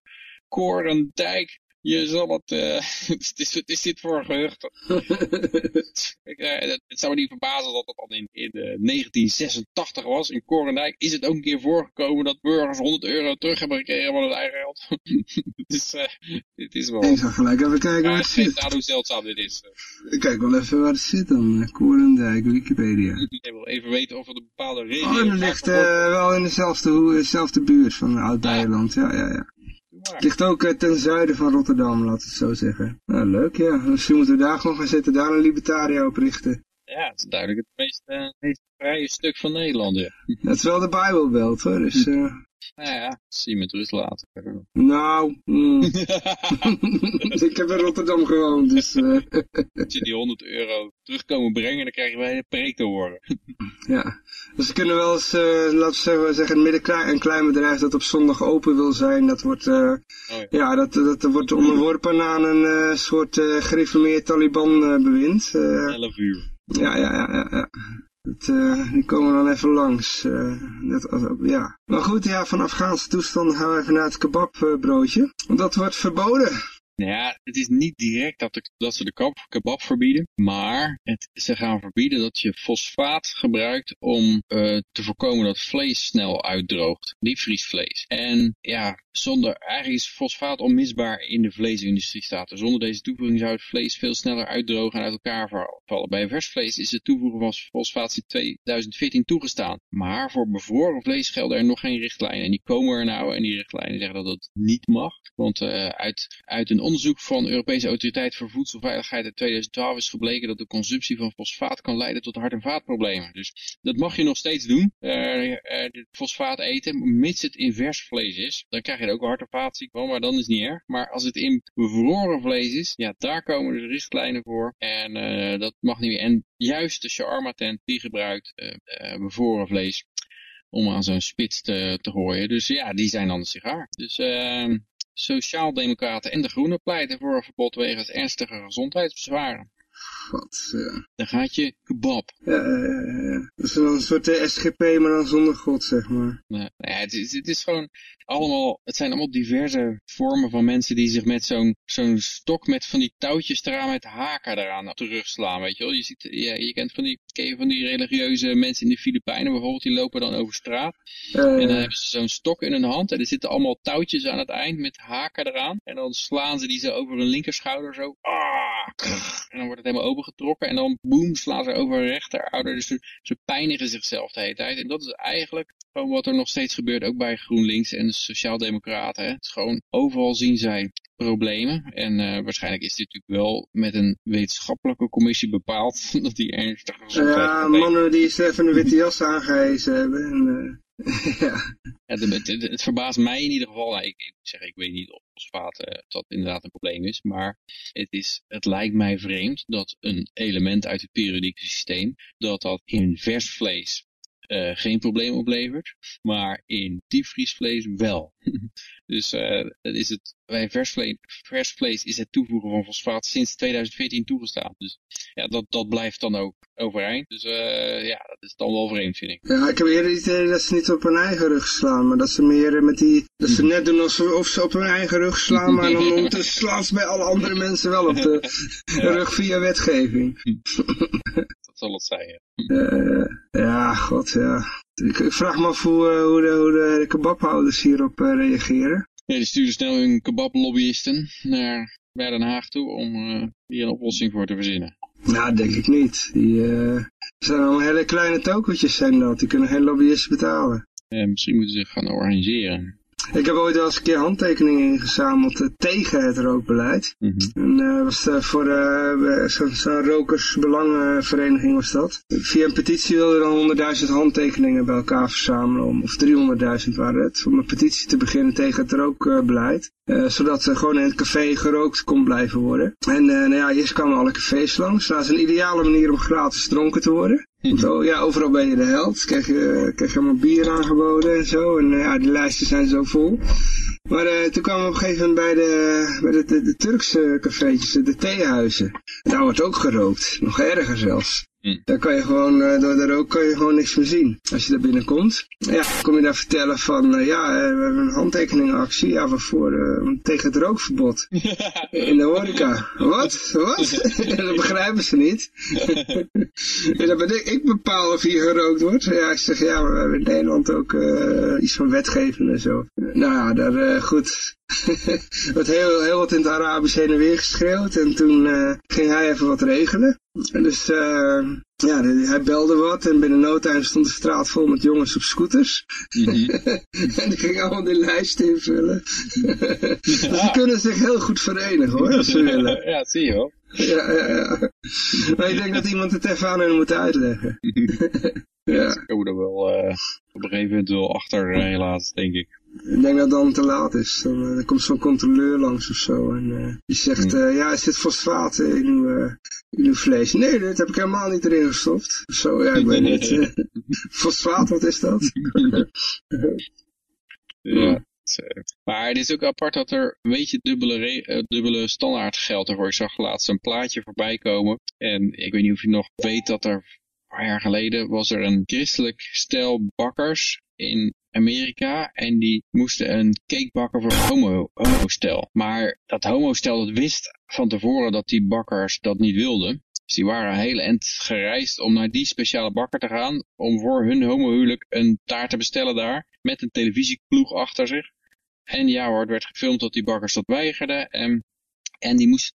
Speaker 3: Korendijk je zal het, uh, <laughs> het, is, het is dit voor een gerucht. <laughs> Ik, uh, het, het, zou me niet verbazen dat het al in, in uh, 1986 was. In Korendijk is het ook een keer voorgekomen dat burgers 100 euro terug hebben gekregen van hun eigen geld. <laughs> dus dit is wel...
Speaker 2: Ik ga gelijk even kijken waar het zit.
Speaker 3: Nou hoe zeldzaam dit is.
Speaker 2: Ik kijk wel even waar het zit dan. Korendijk, Wikipedia.
Speaker 3: Ik wil even weten of het een bepaalde regio...
Speaker 2: Oh, ligt wel in dezelfde, dezelfde buurt van Oud-Beierland. Ja, ja, ja. Het ligt ook uh, ten zuiden van Rotterdam, laat het zo zeggen. Nou, leuk, ja. Misschien moeten we daar gewoon gaan zitten, daar een libertaria oprichten.
Speaker 3: Ja, het is duidelijk het meest, uh, meest vrije stuk van Nederland, ja. <laughs>
Speaker 2: Dat is wel de Bijbelbelt, hoor. Dus, uh... <laughs>
Speaker 3: Nou ja, zie je met rust laten.
Speaker 2: Nou, mm. <laughs> ik heb in Rotterdam gewoond, dus... Uh...
Speaker 3: Als je die 100 euro terugkomen brengen, dan krijg je bij een preek te horen.
Speaker 2: ja, dus we kunnen wel eens, uh, laten we zeggen, een middenklein een klein bedrijf dat op zondag open wil zijn, dat wordt, uh, oh, ja. ja. dat, dat wordt onderworpen aan een soort gereformeerd Taliban-bewind.
Speaker 3: 11 uur.
Speaker 2: Ja, ja, ja, ja. Dat, uh, die komen dan even langs. Uh, net als, ja. Maar goed, ja, van Afghaanse toestanden gaan we even naar het kebabbroodje. Want dat wordt verboden.
Speaker 3: Nou ja, het is niet direct dat, dat ze de kebab, verbieden, maar het, ze gaan verbieden dat je fosfaat gebruikt om uh, te voorkomen dat vlees snel uitdroogt, diepvriesvlees. En ja, zonder, eigenlijk is fosfaat onmisbaar in de vleesindustrie staat er. Zonder deze toevoeging zou het vlees veel sneller uitdrogen en uit elkaar vallen. Bij vers vlees is het toevoegen van fosfaat in 2014 toegestaan. Maar voor bevroren vlees gelden er nog geen richtlijnen. En die komen er nou en die richtlijnen zeggen dat het niet mag. Want uh, uit, uit een onderzoek van de Europese Autoriteit voor Voedselveiligheid in 2012 is gebleken dat de consumptie van fosfaat kan leiden tot hart- en vaatproblemen. Dus dat mag je nog steeds doen, uh, uh, fosfaat eten, mits het in vers vlees is. Dan krijg je er ook hart- en vaatziek van, maar dan is het niet erg. Maar als het in bevroren vlees is, ja, daar komen de richtlijnen voor. En dat mag niet meer. En juist de shawarma tent die gebruikt bevroren vlees om aan zo'n spits te, te gooien. Dus ja, die zijn dan een sigaar. Dus uh, Sociaaldemocraten en de Groenen pleiten voor een verbod wegens ernstige gezondheidsbezwaren.
Speaker 2: Wat, ja.
Speaker 3: Dan gaat je kebab.
Speaker 2: Ja, ja, ja. Dat is een soort uh, SGP, maar dan zonder God, zeg maar.
Speaker 3: Nou, ja, het, is, het is gewoon allemaal, het zijn allemaal diverse vormen van mensen die zich met zo'n zo'n stok met van die touwtjes eraan met haken eraan terugslaan, weet je wel. Je, ziet, ja, je kent van die, ken je van die religieuze mensen in de Filipijnen bijvoorbeeld, die lopen dan over straat. Uh, en dan hebben ze zo'n stok in hun hand en er zitten allemaal touwtjes aan het eind met haken eraan. En dan slaan ze die zo over hun linkerschouder zo. Ah, en dan wordt het helemaal opengetrokken en dan boem slaan ze over hun rechterouder. Dus ze, ze pijnigen zichzelf de hele tijd. En dat is eigenlijk gewoon wat er nog steeds gebeurt, ook bij GroenLinks en de Sociaaldemocraten. Het is gewoon overal zien zij problemen. En uh, waarschijnlijk is dit natuurlijk wel met een wetenschappelijke commissie bepaald <laughs> dat die ernstig
Speaker 2: Ja, mannen die even een witte jas aangehezen hebben. En, uh, <laughs>
Speaker 3: het, het, verbaast mij in ieder geval. Nou, ik, ik zeg, ik weet niet of fosfaat uh, dat inderdaad een probleem is. Maar het, is, het lijkt mij vreemd dat een element uit het periodieke systeem, dat dat in vers vlees uh, geen probleem oplevert, maar in diepvriesvlees wel. <laughs> dus uh, dat is het, bij vers vlees, vers vlees is het toevoegen van fosfaat sinds 2014 toegestaan. Dus ja, dat, dat blijft dan ook overeind. Dus uh, ja, dat is dan wel vreemd, vind ik.
Speaker 2: Ja, ik heb eerder het idee dat ze niet op hun eigen rug slaan, maar dat ze meer met die, dat ze net doen alsof ze op hun eigen rug slaan, maar dan <laughs> ondertussen slaan ze bij alle andere mensen wel op de rug via wetgeving. <laughs>
Speaker 3: zal het zijn, ja.
Speaker 2: Uh, ja, god, ja. Ik, ik, vraag me af hoe, uh, hoe, de, hoe de kebabhouders hierop uh, reageren.
Speaker 3: Ja, die sturen snel hun kebablobbyisten naar bij Den Haag toe om hier een oplossing voor te verzinnen.
Speaker 2: Nou, denk ik niet. Die zijn allemaal hele kleine tokertjes zijn dat. Die kunnen geen lobbyisten betalen.
Speaker 3: Misschien moeten ze zich gaan organiseren.
Speaker 2: Ik heb ooit wel eens een keer handtekeningen ingezameld uh, tegen het rookbeleid.
Speaker 3: Mm -hmm.
Speaker 2: En uh, was uh, voor zo'n zo rokersbelangenvereniging was dat. Via een petitie wilden dan 100.000 handtekeningen bij elkaar verzamelen. Om, of 300.000 waren het. Om een petitie te beginnen tegen het rookbeleid. Zodat er gewoon in het café gerookt kon blijven worden. En nou ja, eerst kwamen alle cafés langs. Dat is een ideale manier om gratis dronken te worden. Zo, ja, overal ben je de held. Krijg je, krijg je allemaal bier aangeboden en zo. En ja, die lijsten zijn zo vol. Maar uh, toen kwamen we op een gegeven moment bij de, bij de, de, de Turkse cafeetjes, de theehuizen. En daar wordt ook gerookt. Nog erger zelfs.
Speaker 3: Hm.
Speaker 2: Daar kan je gewoon, uh, door de rook kan je gewoon niks meer zien. Als je daar binnenkomt. Ja, kom je daar vertellen van, uh, ja, uh, we hebben een handtekeningactie. Ja, waarvoor? tegen het rookverbod. <laughs> In de horeca. Wat? Wat? <laughs> dat begrijpen ze niet. <laughs> en dan ben ik, ik bepaal of hier gerookt wordt. Ja, ik zeg, ja, maar we hebben in Nederland ook iets van wetgeving en zo. Nou ja, daar, goed. Er werd heel, heel wat in het Arabisch heen en weer geschreeuwd. En toen ging hij even wat regelen. En dus uh, ja, hij belde wat en binnen no time stond de straat vol met jongens op scooters.
Speaker 3: Mm -hmm. <laughs>
Speaker 2: en die gingen allemaal die lijst invullen. dus die kunnen zich heel goed verenigen hoor, als ze willen.
Speaker 3: Ja, zie je wel.
Speaker 2: Ja, ja, ja. Maar ik denk dat iemand het even aan hen moet uitleggen. <laughs>
Speaker 3: ja. Ik kom er wel uh, op een gegeven moment wel achter, uh, helaas, denk ik.
Speaker 2: Ik denk dat het dan te laat is. Dan, dan komt zo'n controleur langs of zo. En uh, die zegt, uh, ja, er zit fosfaat in uw, in uw vlees. Nee, dat heb ik helemaal niet erin gestopt. Zo, ja, ik weet niet. <laughs> fosfaat, wat is dat? <laughs>
Speaker 3: ja. Maar het is ook apart dat er een beetje dubbele, dubbele standaard geldt ervoor. Ik zag laatst een plaatje voorbij komen. En ik weet niet of je nog weet dat er een paar jaar geleden was er een christelijk stel bakkers in Amerika en die moesten een cake bakken voor homo, homostel. Maar dat homostel dat wist van tevoren dat die bakkers dat niet wilden. Dus die waren heel eind gereisd om naar die speciale bakker te gaan. Om voor hun homohuwelijk een taart te bestellen daar. Met een televisieploeg achter zich. En ja hoor, werd gefilmd dat die bakkers dat weigerden. En, en die moesten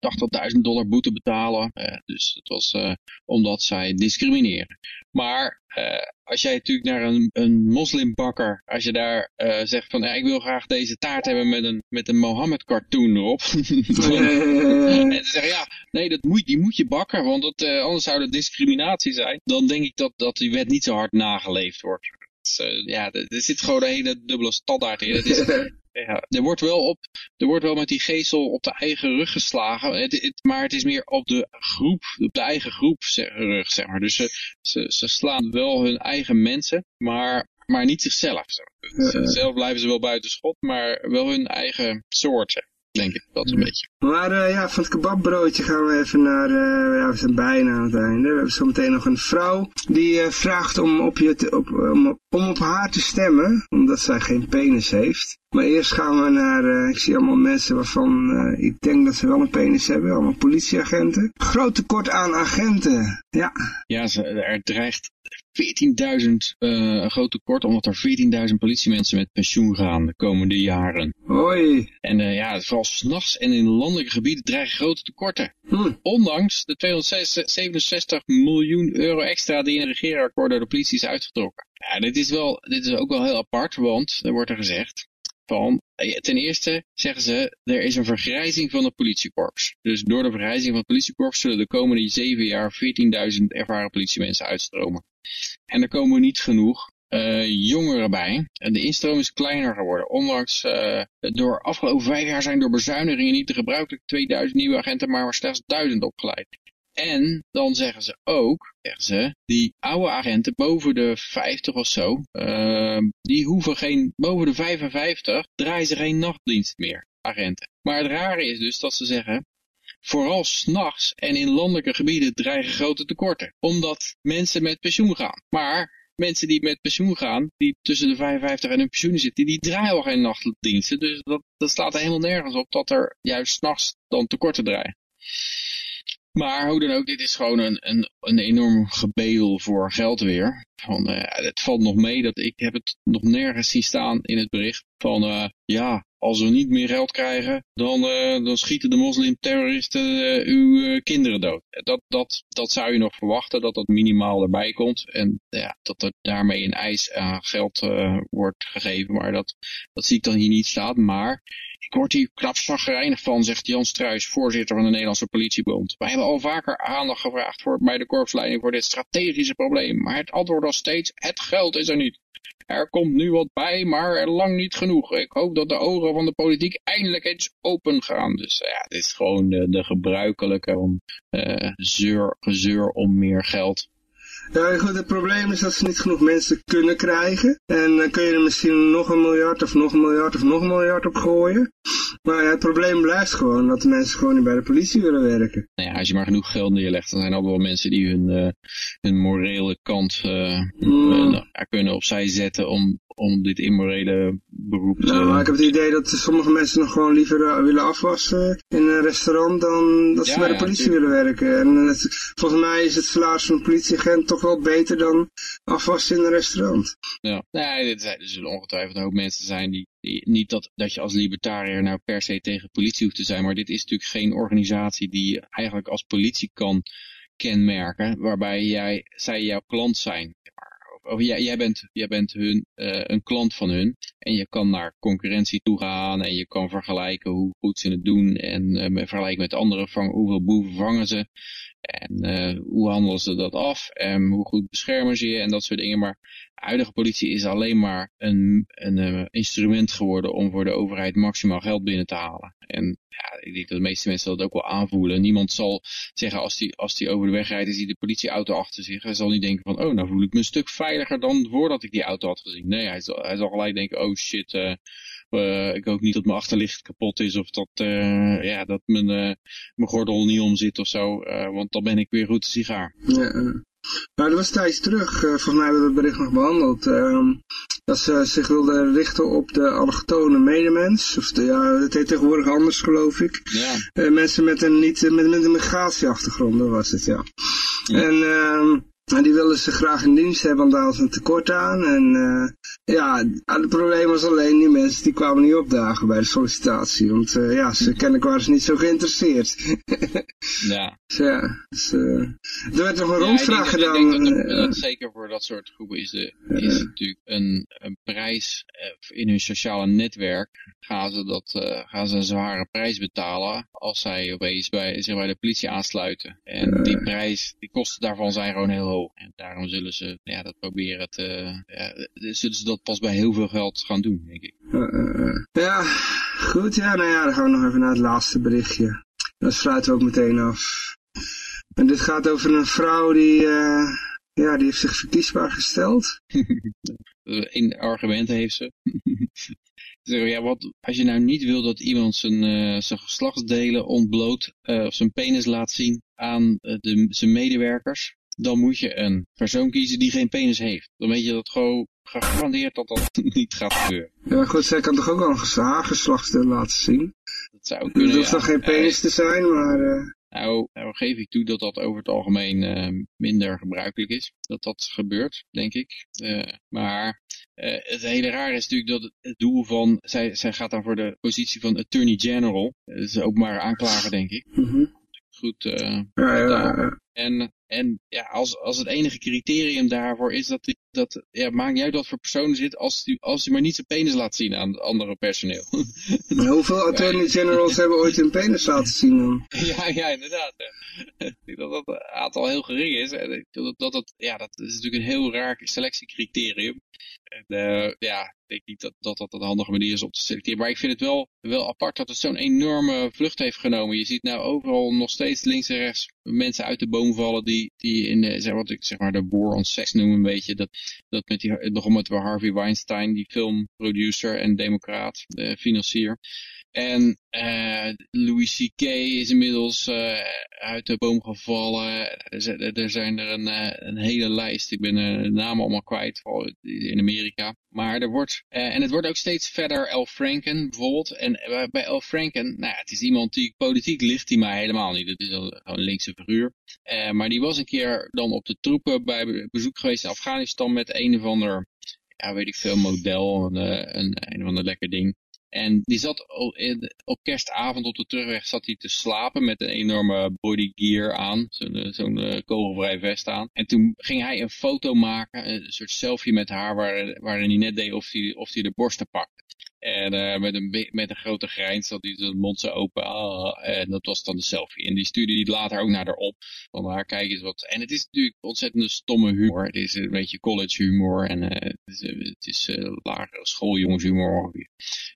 Speaker 3: 80.000 dollar boete betalen. Uh, dus het was uh, omdat zij discrimineren. Maar uh, als jij natuurlijk naar een, een moslimbakker, als je daar zegt van ja, ik wil graag deze taart hebben met een, met een Mohammed cartoon erop. <laughs> en ze zeggen ja, nee, dat moet, die moet je bakken, want dat, anders zou dat discriminatie zijn. Dan denk ik dat, dat die wet niet zo hard nageleefd wordt. Dus, ja, er zit gewoon een hele dubbele standaard in. Is, <laughs> ja, er wordt wel op, er wordt wel met die geestel op de eigen rug geslagen, het, het, maar het is meer op de groep, op de eigen groep zeg, rug, zeg maar. Dus ze, ze, ze slaan wel hun eigen mensen, maar, maar niet zichzelf. Zo. Zelf blijven ze wel buiten schot, maar wel hun eigen soorten denk ik. Dat een beetje.
Speaker 2: Maar uh, ja, van het kebabbroodje gaan we even naar, uh, ja, we zijn bijna aan het einde. We hebben zometeen nog een vrouw die uh, vraagt om op, je te, op, om, om op haar te stemmen, omdat zij geen penis heeft. Maar eerst gaan we naar, ik zie allemaal mensen waarvan ik denk dat ze wel een penis hebben, allemaal politieagenten. Groot tekort aan agenten, ja.
Speaker 3: Ja, ze, er dreigt 14.000 uh, groot tekort, omdat er 14.000 politiemensen met pensioen gaan de komende jaren.
Speaker 2: Hoi.
Speaker 3: En uh, ja, vooral s'nachts en in landelijke gebieden dreigen grote tekorten.
Speaker 2: Hm.
Speaker 3: Ondanks de 267 miljoen euro extra die in het regeerakkoord door de politie is uitgetrokken. Ja, dit is, wel, dit is ook wel heel apart, want er wordt er gezegd van, ten eerste zeggen ze, er is een vergrijzing van het politiekorps. Dus door de vergrijzing van het politiekorps zullen de komende zeven jaar 14.000 ervaren politiemensen uitstromen. En er komen niet genoeg uh, jongeren bij. En de instroom is kleiner geworden. Ondanks uh, door afgelopen vijf jaar zijn door bezuinigingen niet de gebruikelijke 2000 nieuwe agenten, maar maar slechts 1000 opgeleid. En dan zeggen ze ook, zeggen ze, die oude agenten boven de 50 of zo, uh, die hoeven geen, boven de 55 draaien ze geen nachtdienst meer, agenten. Maar het rare is dus dat ze zeggen, vooral s'nachts en in landelijke gebieden dreigen grote tekorten. Omdat mensen met pensioen gaan. Maar mensen die met pensioen gaan, die tussen de 55 en hun pensioen zitten, die draaien al geen nachtdiensten. Dus dat, dat slaat er helemaal nergens op dat er juist s'nachts dan tekorten draaien. Maar hoe dan ook, dit is gewoon een, een, een enorm gebedel voor geld weer. Van, uh, het valt nog mee dat ik heb het nog nergens zien staan in het bericht van uh, ja, als we niet meer geld krijgen, dan, uh, dan schieten de moslimterroristen uh, uw kinderen dood. Dat, dat, dat zou je nog verwachten, dat dat minimaal erbij komt. En ja, dat er daarmee een eis aan geld wordt gegeven. Maar dat, dat zie ik dan hier niet staan. Maar ik word hier knap zagrijnig van, zegt Jan Struis, voorzitter van de Nederlandse politiebond. Wij hebben al vaker aandacht gevraagd voor, bij de korpsleiding voor dit strategische probleem. Maar het antwoord was steeds, het geld is er niet. Er komt nu wat bij, maar lang niet genoeg. Ik hoop dat de ogen van de politiek eindelijk eens open gaan. Dus ja, het is gewoon de, de gebruikelijke uh, zeur, gezeur om meer geld.
Speaker 2: Ja, goed, het probleem is dat ze niet genoeg mensen kunnen krijgen. En dan kun je er misschien nog een miljard of nog een miljard of nog een miljard op gooien. Maar ja, het probleem blijft gewoon dat de mensen gewoon niet bij de politie willen werken.
Speaker 3: Nou ja, als je maar genoeg geld neerlegt, dan zijn er ook wel mensen die hun, uh, hun morele kant uh,
Speaker 2: Mm.
Speaker 3: uh, kunnen opzij zetten om, om dit immorele beroep te...
Speaker 2: Nou, maar ik heb het idee dat sommige mensen nog gewoon liever uh, willen afwassen in een restaurant dan dat ze
Speaker 3: Ja,
Speaker 2: bij de politie willen werken. En het, volgens mij is het salaris van een politieagent toch wel beter dan afwassen in een restaurant.
Speaker 3: Ja, nee, er zullen ongetwijfeld een hoop mensen zijn die, niet dat, dat je als libertariër nou per se tegen politie hoeft te zijn, maar dit is natuurlijk geen organisatie die je eigenlijk als politie kan kenmerken, waarbij jij, zij jouw klant zijn. Of jij, jij, bent, jij bent hun, uh, een klant van hun en je kan naar concurrentie toe gaan en je kan vergelijken hoe goed ze het doen en uh, vergelijken met andere vang, hoeveel boeven vangen ze en uh, hoe handelen ze dat af en hoe goed beschermen ze je en dat soort dingen. Maar de huidige politie is alleen maar een, een uh, instrument geworden om voor de overheid maximaal geld binnen te halen. En ja, ik denk dat de meeste mensen dat ook wel aanvoelen. Niemand zal zeggen als die, als die over de weg rijdt, is die de politieauto achter zich. Hij zal niet denken van, oh, nou voel ik me een stuk veiliger dan voordat ik die auto had gezien. Nee, hij zal, hij zal gelijk denken, oh shit, uh, uh, ik hoop niet dat mijn achterlicht kapot is of dat, uh, ja, dat mijn, uh, mijn gordel niet om zit of zo. want dan ben ik weer goed sigaar.
Speaker 2: Ja, Nou, dat was tijdens terug. volgens mij hebben we dat bericht nog behandeld. Ehm, dat ze zich wilden richten op de allochtone medemens. Of de, ja, het heet tegenwoordig anders, geloof ik.
Speaker 3: Ja.
Speaker 2: mensen met een, niet, met, met een migratieachtergrond, dat was het, ja. En... Uh, en die willen ze graag in dienst hebben, want daar was een tekort aan. En uh, ja, het probleem was alleen die mensen die kwamen niet opdagen bij de sollicitatie. Want uh, ja, ze kennelijk waren ze niet zo geïnteresseerd. <laughs>
Speaker 3: ja.
Speaker 2: Dus ja, dus, uh, er werd nog een ja, rondvraag gedaan.
Speaker 3: Ik denk dat, dat, zeker voor dat soort groepen is, de, is natuurlijk een, een prijs in hun sociale netwerk. Gaan ze, dat, gaan ze een zware prijs betalen als zij opeens bij, zich bij de politie aansluiten. En die prijs, die kosten daarvan zijn gewoon heel hoog. En daarom zullen ze ja, dat proberen te... Ja, zullen ze dat pas bij heel veel geld gaan doen, denk ik.
Speaker 2: ja, goed. Ja, nou ja, dan gaan we nog even naar het laatste berichtje. Dat sluiten we ook meteen af. En dit gaat over een vrouw die... Uh, ja, die heeft zich verkiesbaar gesteld. <laughs>
Speaker 3: Eén argument heeft ze. <laughs> ja, wat, als je nou niet wil dat iemand zijn, uh, zijn geslachtsdelen ontbloot uh, of zijn penis laat zien aan de, zijn medewerkers, dan moet je een persoon kiezen die geen penis heeft. Dan weet je dat gewoon gegarandeerd dat dat <laughs> niet gaat gebeuren.
Speaker 2: Ja goed, zij kan toch ook wel haar geslachtsdeel laten zien?
Speaker 3: Dat zou kunnen, Het
Speaker 2: hoeft
Speaker 3: ja.
Speaker 2: toch geen penis te zijn, maar... Uh...
Speaker 3: Nou, nou geef ik toe dat dat over het algemeen uh, minder gebruikelijk is. Dat dat gebeurt, denk ik. Uh, maar uh, het hele raar is natuurlijk dat het doel van... Zij, zij gaat dan voor de positie van Attorney General. Dat is ook maar aanklager, denk ik.
Speaker 2: Mm -hmm.
Speaker 3: Goed.
Speaker 2: ja, ja, ja.
Speaker 3: En en ja, als, als het enige criterium daarvoor is dat, die, dat ja, maakt niet uit wat voor persoon zit als hij als maar niet zijn penis laat zien aan het andere personeel. <laughs>
Speaker 2: Maar hoeveel attorney generals hebben ooit hun penis laten zien dan? <laughs>
Speaker 3: Ja, ja, inderdaad. <laughs> Ik dat dat aantal heel gering is. En dat, dat, dat, ja, dat is natuurlijk een heel raar selectiecriterium. En uh, ja, ik denk niet dat, dat dat een handige manier is om te selecteren. Maar ik vind het wel, wel apart dat het zo'n enorme vlucht heeft genomen. Je ziet nou overal nog steeds links en rechts mensen uit de boom vallen die, die in de, zeg, wat ik zeg maar de war on sex noem een beetje. Dat, dat met die, begon met Harvey Weinstein, die filmproducer en democraat, de financier. En uh, Louis C.K. is inmiddels uh, uit de boom gevallen. Er, zijn er een, uh, een hele lijst. Ik ben de namen allemaal kwijt, vooral in Amerika. Maar er wordt, en het wordt ook steeds verder El Franken bijvoorbeeld. En bij El Franken, nou het is iemand die politiek ligt die mij helemaal niet. Het is een, een linkse figuur. maar die was een keer dan op de troepen bij bezoek geweest in Afghanistan met een of ander, ja weet ik veel, model, een, een, een of ander lekker ding. En die zat op kerstavond op de terugweg zat hij te slapen met een enorme body gear aan. Zo'n zo uh, kogelvrij vest aan. En toen ging hij een foto maken, een soort selfie met haar waar, waarin hij net deed of hij, of hij de borsten pakte. En uh, met, een, met een grote grijns zat hij zijn mond zo open. Ah, en dat was dan de selfie. En die stuurde hij later ook naar haar op. Van haar, kijk eens wat. En het is natuurlijk ontzettend stomme humor. Het is een beetje college humor. En uh, het is, het is schooljongshumor ongeveer.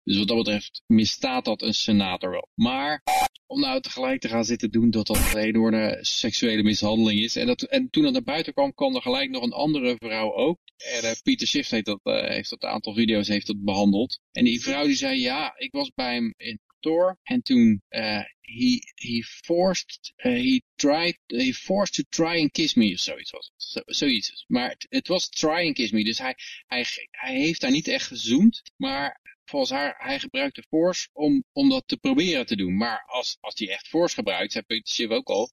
Speaker 3: Dus wat dat betreft misstaat dat een senator wel. Maar om nou tegelijk te gaan zitten doen dat dat een enorme seksuele mishandeling is. En, dat, en toen dat naar buiten kwam, kwam er gelijk nog een andere vrouw ook. En uh, Pieter Schiff heeft dat, uh, heeft dat aantal video's heeft dat behandeld. En die vrouw die zei, ja, ik was bij hem in kantoor. En toen, uh, he, he forced, he tried, he forced to try and kiss me of zoiets was het. zoiets. Maar het, het was try and kiss me. Dus hij, hij, hij heeft daar niet echt gezoomd. Maar volgens haar, hij gebruikte force om, om dat te proberen te doen. Maar als, als hij echt force gebruikt, zei Peter Schiff ook al,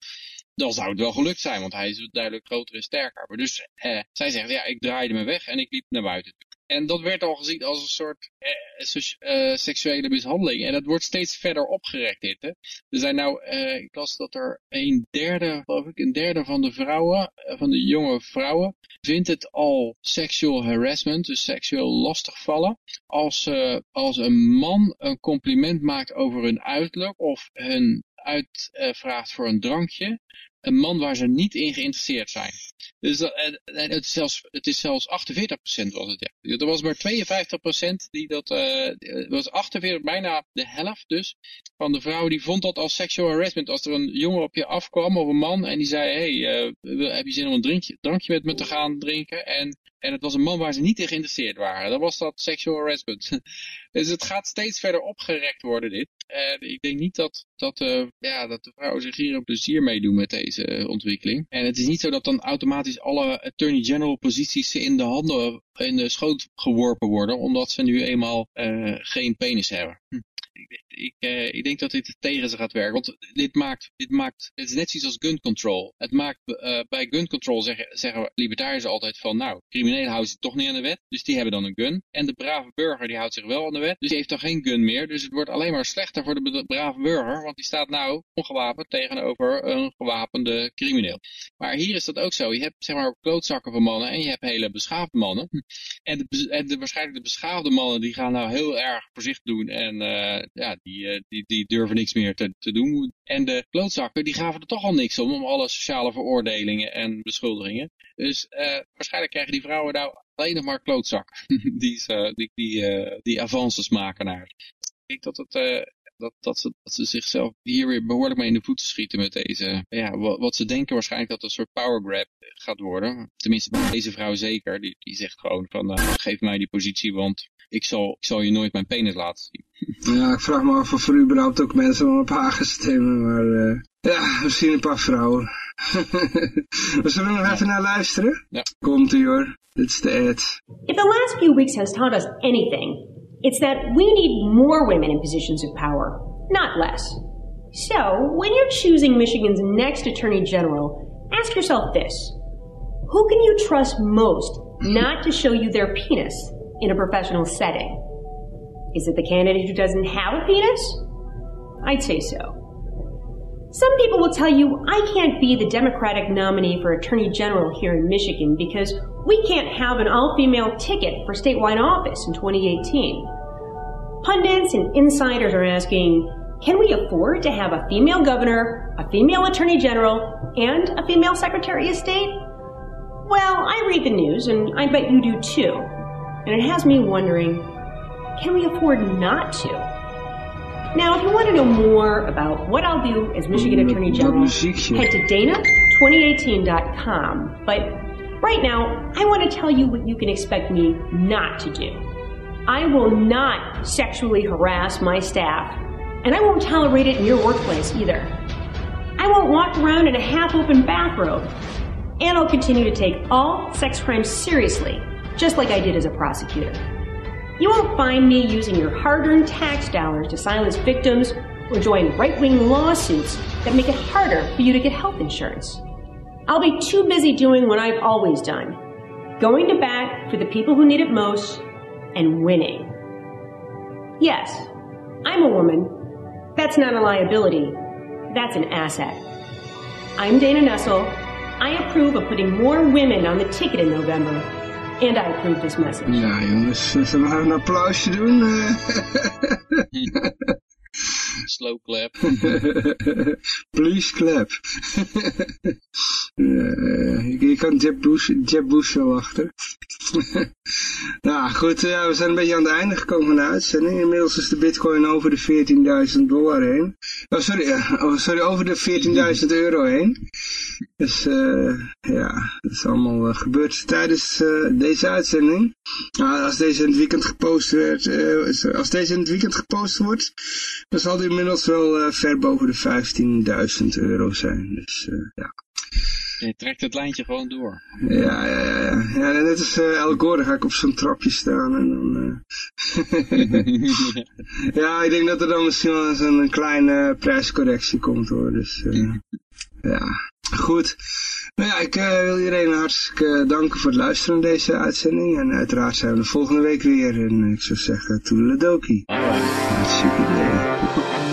Speaker 3: dan zou het wel gelukt zijn, want hij is duidelijk groter en sterker. Maar dus eh, zij zegt, ja, ik draaide me weg en ik liep naar buiten. En dat werd al gezien als een soort eh, seksuele mishandeling. En dat wordt steeds verder opgerekt, dit. Hè? Er zijn nou, uh, ik las dat er een derde, geloof ik, een derde van de vrouwen, van de jonge vrouwen, vindt het al sexual harassment, dus seksueel lastigvallen, als, als een man een compliment maakt over hun uiterlijk of hun uitvraagt voor een drankje, een man waar ze niet in geïnteresseerd zijn. Dus dat, het, is zelfs, het is zelfs 48% was het. Ja. Er was maar 52% die dat, uh, was 48, bijna de helft dus, van de vrouwen die vond dat als sexual harassment. Als er een jongen op je afkwam of een man en die zei, hey, uh, heb je zin om een drinkje, drankje met me te gaan drinken? En en het was een man waar ze niet in geïnteresseerd waren. Dat was dat sexual harassment. <laughs> dus het gaat steeds verder opgerekt worden dit. En ik denk niet dat, dat, ja, dat de vrouwen zich hier een plezier mee doen met deze deze ontwikkeling. En het is niet zo dat dan automatisch alle attorney general posities in de handen, in de schoot geworpen worden, omdat ze nu eenmaal geen penis hebben. Hm ik, uh, ik, denk dat dit tegen ze gaat werken. Want dit maakt, dit maakt, het is net zoiets als gun control. Het maakt, uh, bij gun control zeggen, zeggen libertariërs altijd van, nou, criminelen houden zich toch niet aan de wet, dus die hebben dan een gun. En de brave burger die houdt zich wel aan de wet, dus die heeft dan geen gun meer. Dus het wordt alleen maar slechter voor de brave burger, want die staat nou ongewapend tegenover een gewapende crimineel. Maar hier is dat ook zo. Je hebt zeg maar klootzakken van mannen en je hebt hele beschaafde mannen. En, de, de, waarschijnlijk de beschaafde mannen die gaan nou heel erg voorzichtig doen en uh, ja, die, uh, die, die durven niks meer te, te doen. En de klootzakken, die gaven er toch al niks om, om alle sociale veroordelingen en beschuldigingen. Dus uh, waarschijnlijk krijgen die vrouwen nou alleen nog maar klootzak. <laughs> die, die, die, die avances maken naar. Ik denk dat het dat, dat, ze, dat ze zichzelf hier weer behoorlijk mee in de voeten schieten met deze, ja, wat, wat ze denken waarschijnlijk dat het een soort power grab gaat worden. Tenminste deze vrouw zeker, die, die zegt gewoon van, geef mij die positie, want ik zal, ik zal je nooit mijn penis laten zien.
Speaker 2: Ja, ik vraag me af of er überhaupt ook mensen op haar stemmen, maar uh, ja, misschien een paar vrouwen. <laughs> we zullen nog even naar luisteren?
Speaker 3: Ja.
Speaker 2: Komt-ie hoor, dit is de ad.
Speaker 5: If the last few weeks has taught us anything, It's that we need more women in positions of power, not less. So, when you're choosing Michigan's next Attorney General, ask yourself this Who can you trust most <laughs> not to show you their penis in a professional setting? Is it the candidate who doesn't have a penis? I'd say so. Some people will tell you I can't be the Democratic nominee for Attorney General here in Michigan because we can't have an all female ticket for statewide office in 2018. Pundits and insiders are asking, can we afford to have a female governor, a female attorney general, and a female secretary of state? Well, I read the news, and I bet you do too. And it has me wondering, can we afford not to? Now, if you want to know more about what I'll do as Michigan mm-hmm. Attorney General, mm-hmm. head to dana2018.com. But right now, I want to tell you what you can expect me not to do. I will not sexually harass my staff, and I won't tolerate it in your workplace either. I won't walk around in a half open bathrobe, and I'll continue to take all sex crimes seriously, just like I did as a prosecutor. You won't find me using your hard earned tax dollars to silence victims or join right wing lawsuits that make it harder for you to get health insurance. I'll be too busy doing what I've always done going to bat for the people who need it most and winning. Yes, I'm a woman. That's not a liability. That's an asset. I'm Dana Nessel. I approve of putting more women on the ticket in November. And I approve this message.
Speaker 2: Ja, jongens, zullen we een applausje doen? <laughs>
Speaker 3: Slow clap. <laughs>
Speaker 2: Please clap. <laughs> uh, je kan Jeb Bush, Jeb Bush wel achter. nou goed, ja, we zijn een beetje aan het einde gekomen van de uitzending. Inmiddels is de bitcoin over de 14.000 dollar heen. Oh, sorry, oh, sorry, over de 14.000 euro heen. Dus ja, dat is allemaal gebeurd tijdens deze uitzending. Nou, als deze in het weekend gepost werd, als deze in het weekend gepost wordt, dan zal die inmiddels wel ver boven de 15.000 euro zijn. Dus ja.
Speaker 3: Je trekt het lijntje gewoon door.
Speaker 2: Ja, ja, ja. ja. ja net als uh, El Gore ga ik op zo'n trapje staan en dan... Uh... <laughs> ja, ik denk dat er dan misschien wel eens een kleine prijscorrectie komt hoor. Dus uh, ja, goed. Nou ja, ik uh, wil iedereen hartstikke danken voor het luisteren naar deze uitzending. En uiteraard zijn we de volgende week weer. En ik zou zeggen, toedeledokie.
Speaker 3: Alright.
Speaker 2: Hartstikke idee.